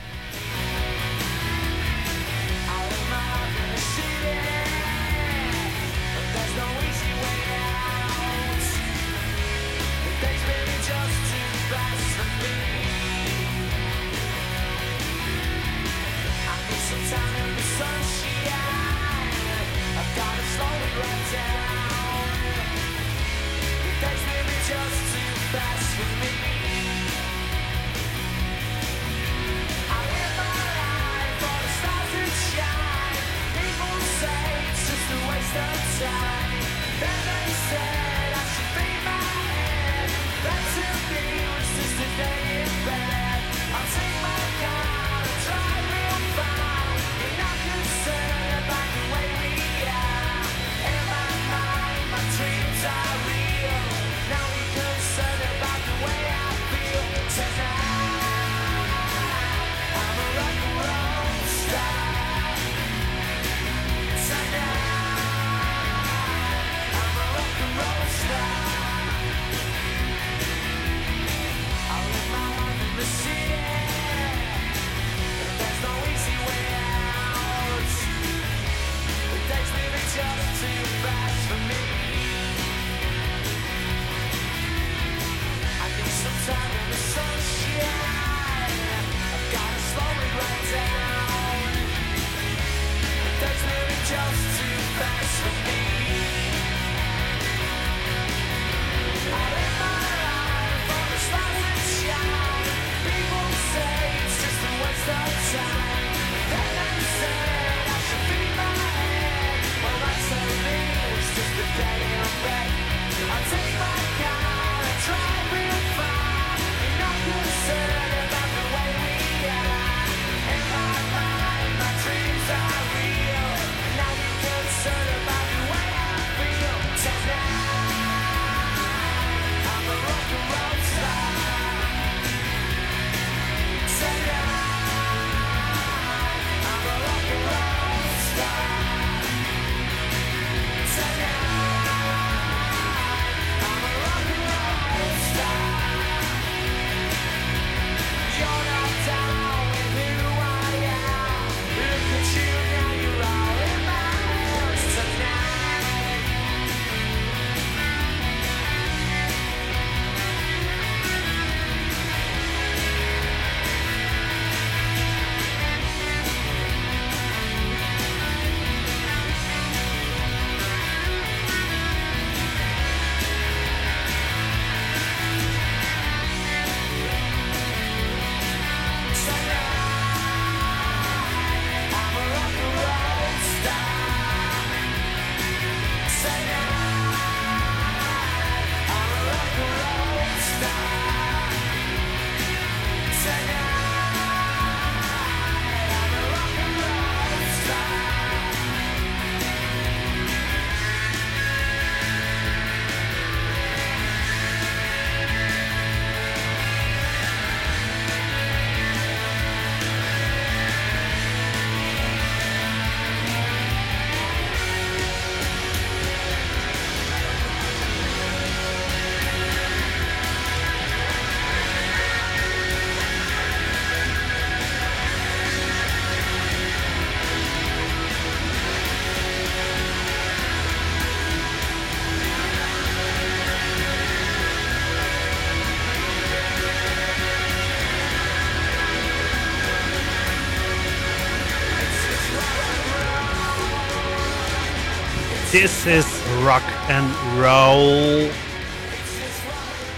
Roll.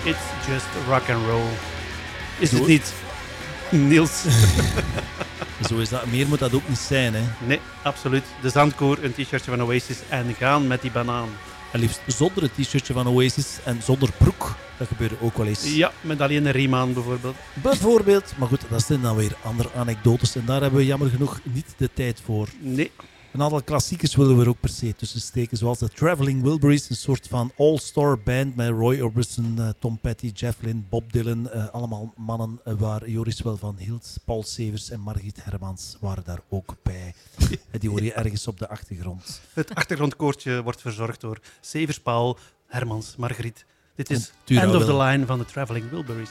It's just rock and roll. Is het niet, Niels? Zo is dat. Meer moet dat ook niet zijn, hè. nee, absoluut. De zandkoor, een t-shirtje van Oasis en gaan met die banaan. En liefst zonder het t-shirtje van Oasis en zonder broek. Dat gebeurde ook wel eens. Ja, met alleen een riem aan bijvoorbeeld. Bijvoorbeeld. Maar goed, dat zijn dan weer andere anekdotes. En daar hebben we jammer genoeg niet de tijd voor. Nee. Een aantal klassiekers willen we er ook per se tussen steken. Zoals de Traveling Wilburys. Een soort van all-star band met Roy Orbison, eh, Tom Petty, Jeff Lynne, Bob Dylan. eh, allemaal mannen waar Joris wel van hield. Paul Severs en Margriet Hermans waren daar ook bij. Die hoor je ergens op de achtergrond. Het achtergrondkoortje wordt verzorgd door Severs, Paul, Hermans, Margriet. Dit is End of the. Line van de Traveling Wilburys.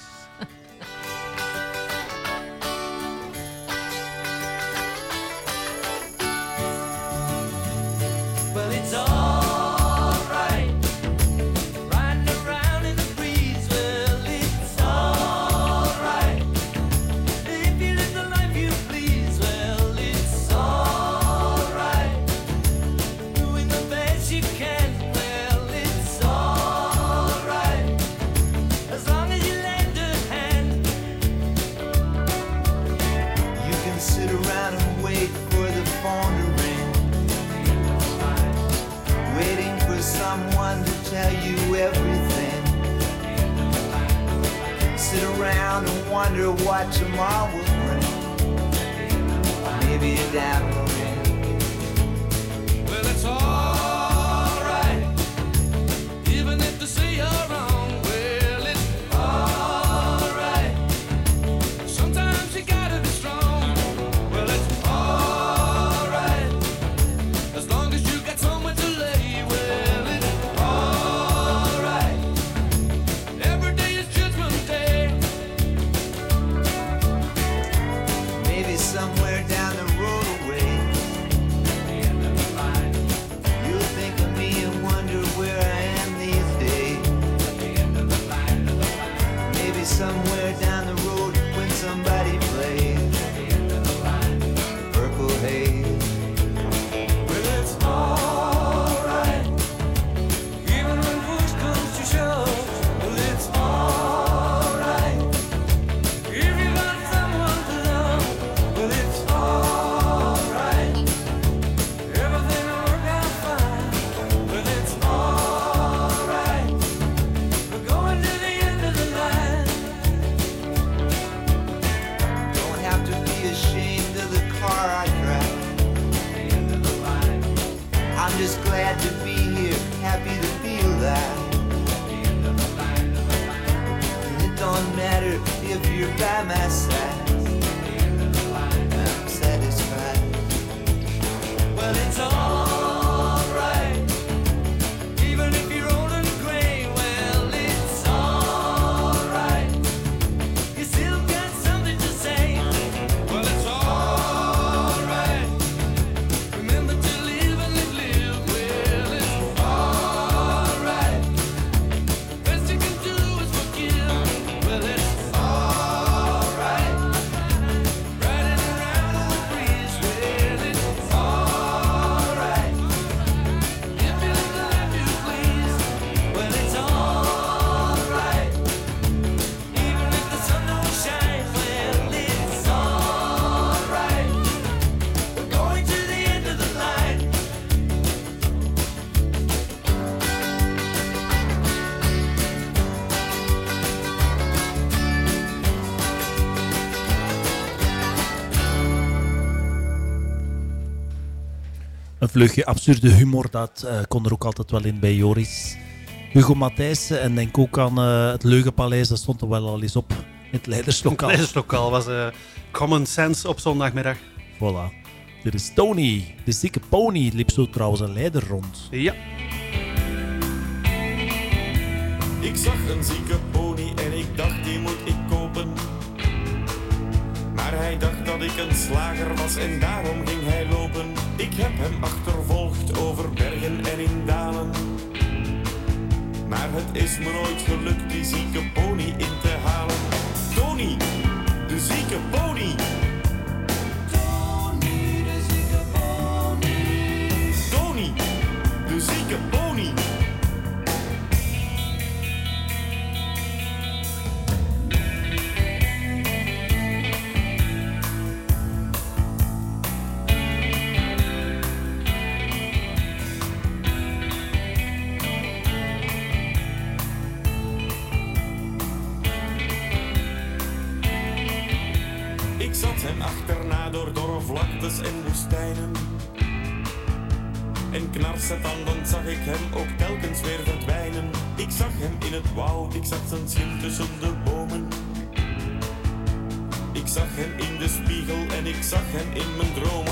Tell you everything. Sit around and wonder what tomorrow will bring. Maybe a diamond vleugje absurde humor, dat eh, kon er ook altijd wel in bij Joris. Hugo Matthijssen en denk ook aan eh, het Leugenpaleis, dat stond er wel al eens op. in Het Leiderslokaal. Het Leiderslokaal was eh, Common Sense op zondagmiddag. Voilà. Dit is Tony, de zieke pony. Liep zo trouwens een leider rond. Ja. Ik zag een zieke ik een slager was en daarom ging hij lopen. Ik heb hem achtervolgd over bergen en in dalen. Maar het is me nooit gelukt die zieke pony in te halen. Tony, de zieke pony. Vlaktes en woestijnen. En knarsetandend zag ik hem ook telkens weer verdwijnen. Ik zag hem in het woud, ik zag zijn ziel tussen de bomen. Ik zag hem in de spiegel en ik zag hem in mijn dromen.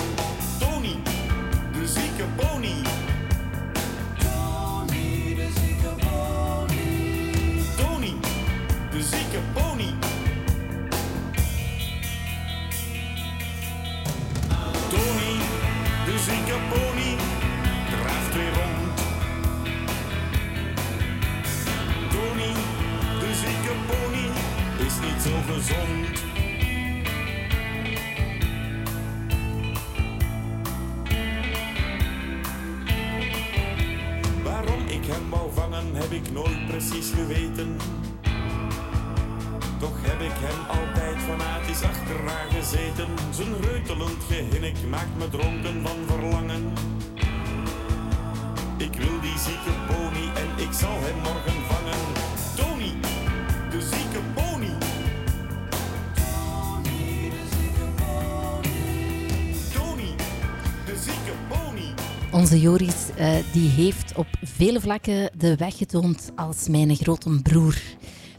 Joris eh, die heeft op vele vlakken de weg getoond als mijn grote broer.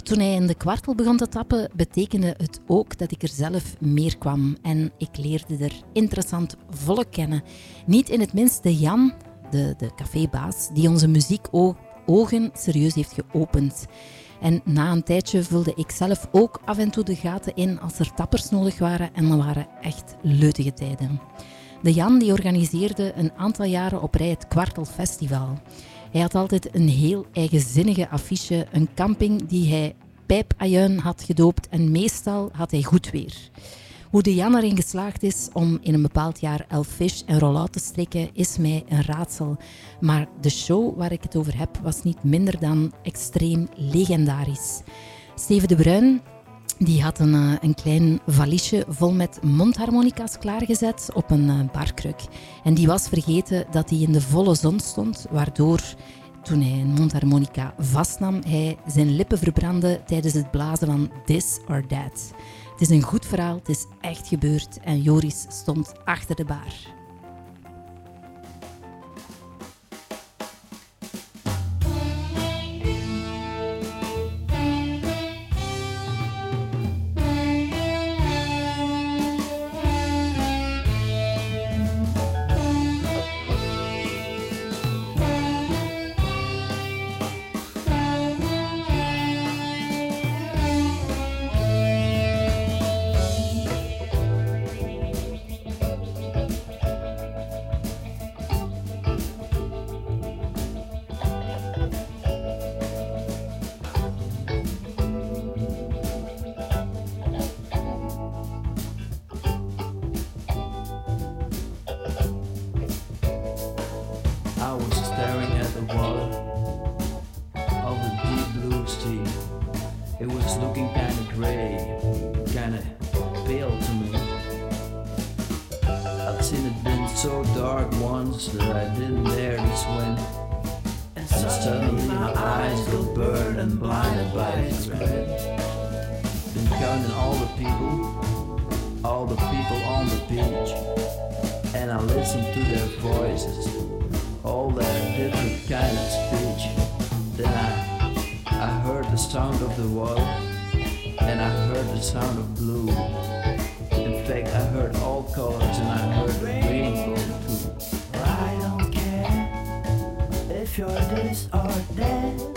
Toen hij in de kwartel begon te tappen, betekende het ook dat ik er zelf meer kwam. En ik leerde er interessant volk kennen. Niet in het minst de Jan, de, de cafébaas, die onze muziekogen serieus heeft geopend. En na een tijdje vulde ik zelf ook af en toe de gaten in als er tappers nodig waren. En dat waren echt leutige tijden. De Jan die organiseerde een aantal jaren op rij het Kwartelfestival. Hij had altijd een heel eigenzinnige affiche, een camping die hij Pijpajuin had gedoopt en meestal had hij goed weer. Hoe de Jan erin geslaagd is om in een bepaald jaar elf fish en roll-out te strikken, is mij een raadsel. Maar de show waar ik het over heb, was niet minder dan extreem legendarisch. Steven de Bruin die had een, eh, een klein valiesje vol met mondharmonica's klaargezet op een eh, barkruk. En die was vergeten dat hij in de volle zon stond, waardoor toen hij een mondharmonica vastnam, hij zijn lippen verbrandde tijdens het blazen van This or That. Het is een goed verhaal, het is echt gebeurd en Joris stond achter de bar. And suddenly my eyes got burned and blinded by its red. Been counting all the people, all the people on the beach. And I listened to their voices, all their different kind of speech. Then I, I heard the sound of the water, and I heard the sound of blue. In fact, I heard all colors, and I heard shoulders are dead.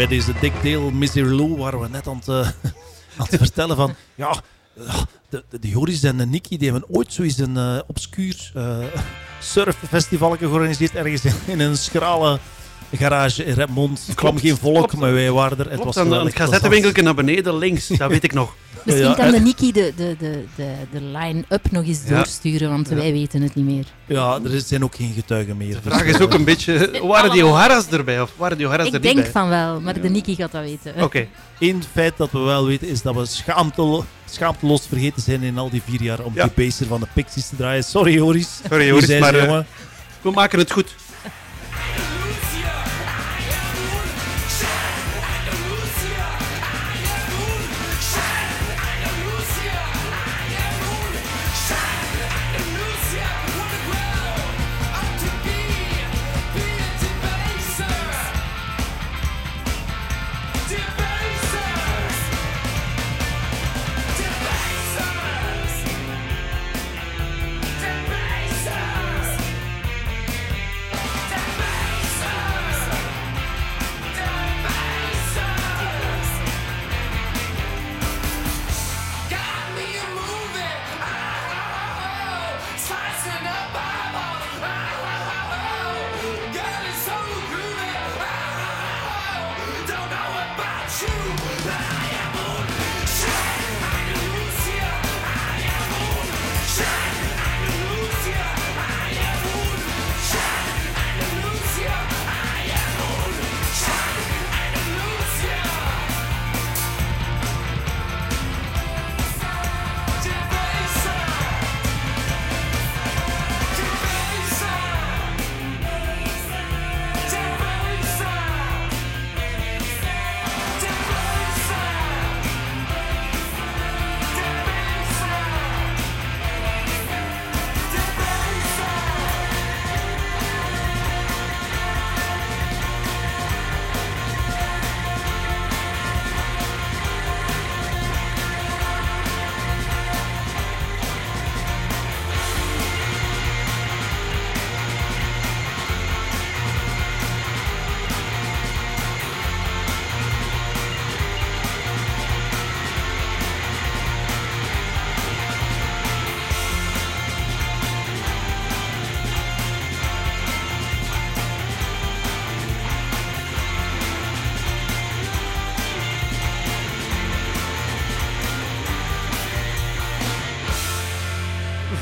Bij deze Dick Dale Misery Lou waren we net aan het, eh, aan het vertellen van... Ja, ja, de, de, de Joris en de Nicky die hebben ooit zoiets een eh, obscuur eh surffestival georganiseerd ergens in, in een schrale garage in Redmond. Er kwam geen volk, maar wij waren er. Het Klopt, was het gazettenwinkeltje naar beneden links, dat weet ik nog. Misschien kan de Niki de, de, de, de, de line-up nog eens doorsturen, want Ja. wij weten het niet meer. Ja, er zijn ook geen getuigen meer. De vraag is ook een beetje, waren die O'Hara's erbij of waren die O'Hara's er Ik denk bij? van wel, maar de Niki gaat dat weten. Oké. Eén feit dat we wel weten is dat we schaamtelo schaamteloos vergeten zijn in al die vier jaar om Ja. die baser van de Pixies te draaien. Sorry Joris. Sorry Joris, maar eh, jongen. we maken het goed.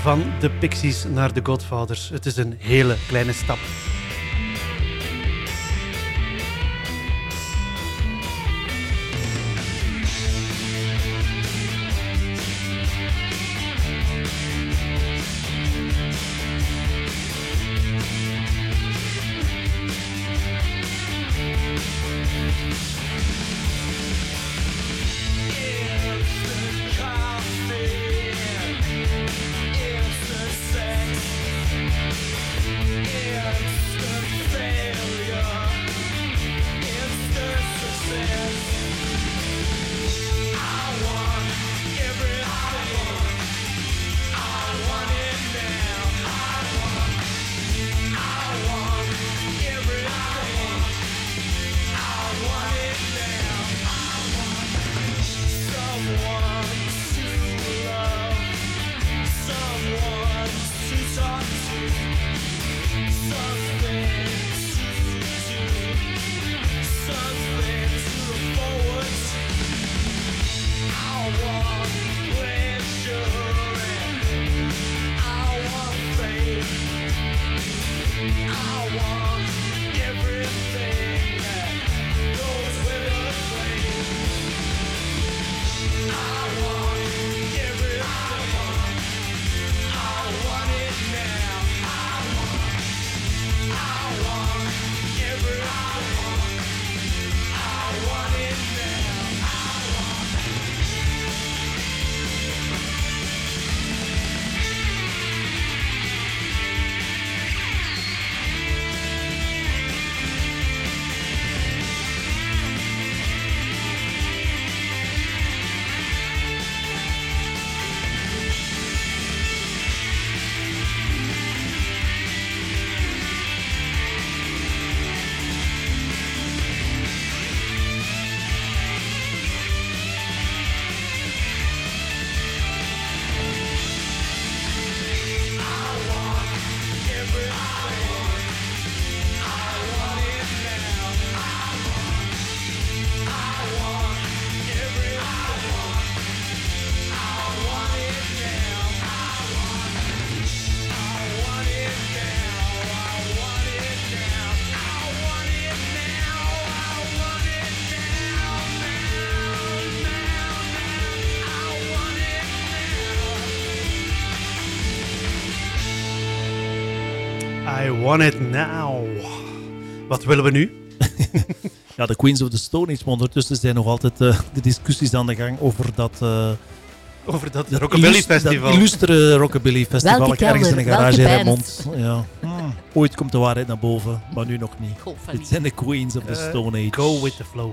Van de Pixies naar de Godfathers. Het is een hele kleine stap. Want it now. Wat willen we nu? Ja, de Queens of the Stone Age. Maar ondertussen zijn nog altijd eh, de discussies aan de gang over dat... eh, Over dat Rockabilly illus- Festival. Dat illustere Rockabilly Festival. Welke ergens in een garage in Remond. Ja. Hmm. Ooit komt de waarheid naar boven, maar nu nog niet. Dit zijn de Queens of the Eh, Stone Age. Go with the flow.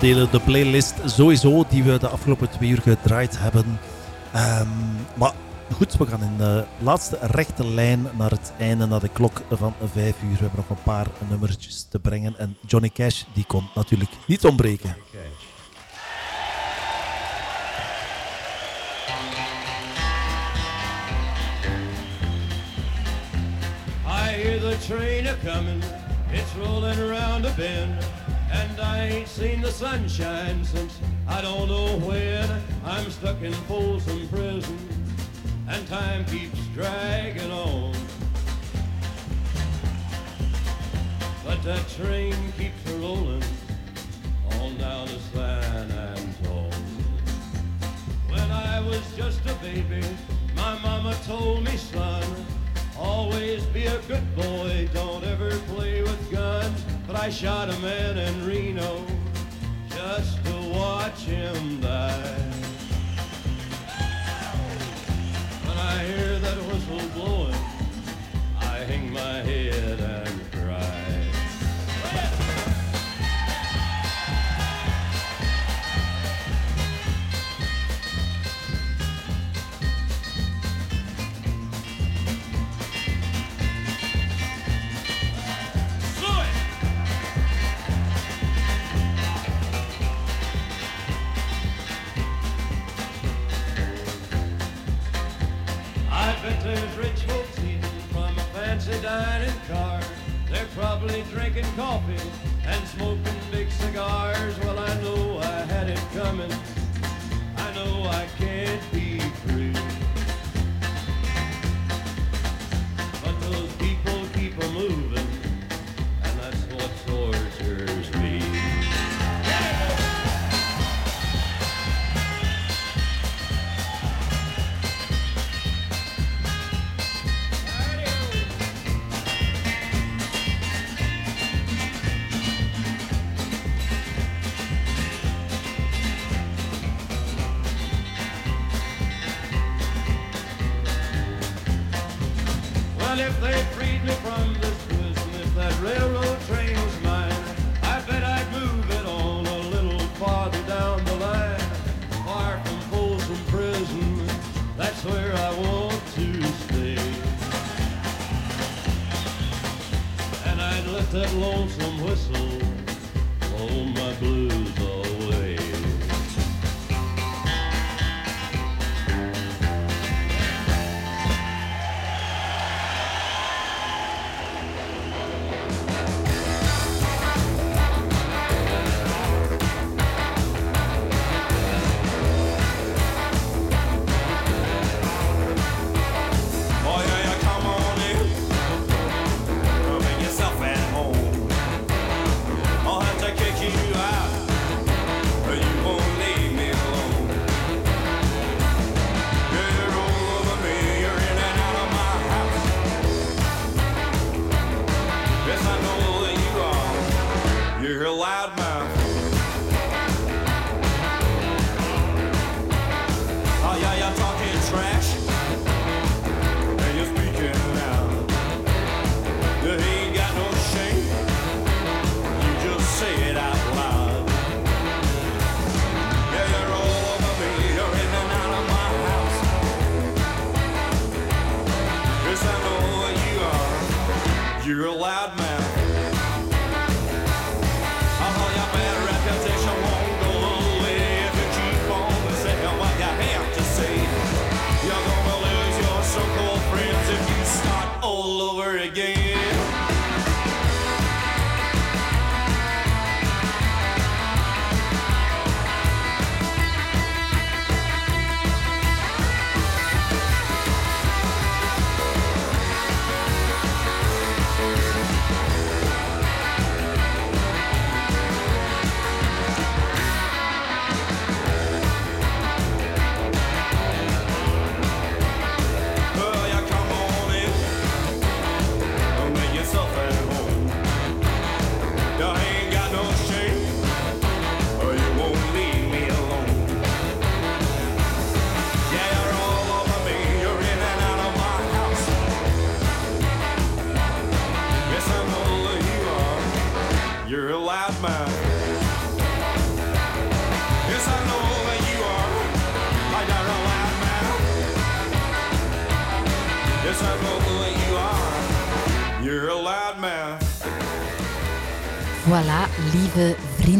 Delen de playlist sowieso die we de afgelopen twee uur gedraaid hebben. Ehm, maar goed, we gaan in de laatste rechte lijn naar het einde, naar de klok van vijf uur. We hebben nog een paar nummertjes te brengen. En Johnny Cash, die kon natuurlijk niet ontbreken. I the train a comin', it's rolling around a bend, and I ain't seen the sunshine since I don't know when. I'm stuck in Folsom Prison, and time keeps dragging on. But that train keeps rolling on down to San Antone. When I was just a baby, my mama told me, son, always be a good boy, don't ever play with guns. But I shot a man in Reno just to watch him die. When I hear that whistle blowing, I hang my head fancy dining car. They're probably drinking coffee and smoking big cigars. Well, I know I had it coming.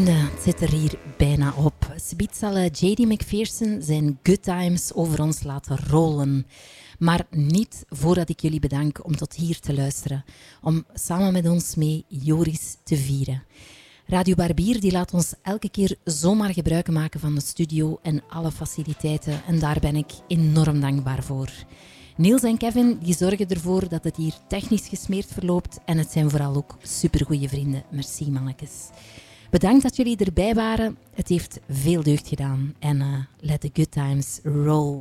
Het zit er hier bijna op. Sbiet zal JD McPherson zijn Good Times over ons laten rollen. Maar niet voordat ik jullie bedank om tot hier te luisteren. Om samen met ons mee Joris te vieren. Radio Barbier die laat ons elke keer zomaar gebruik maken van de studio en alle faciliteiten. En daar ben ik enorm dankbaar voor. Niels en Kevin die zorgen ervoor dat het hier technisch gesmeerd verloopt. En het zijn vooral ook supergoeie vrienden. Merci mannetjes. Bedankt dat jullie erbij waren. Het heeft veel deugd gedaan. En eh, let the good times roll.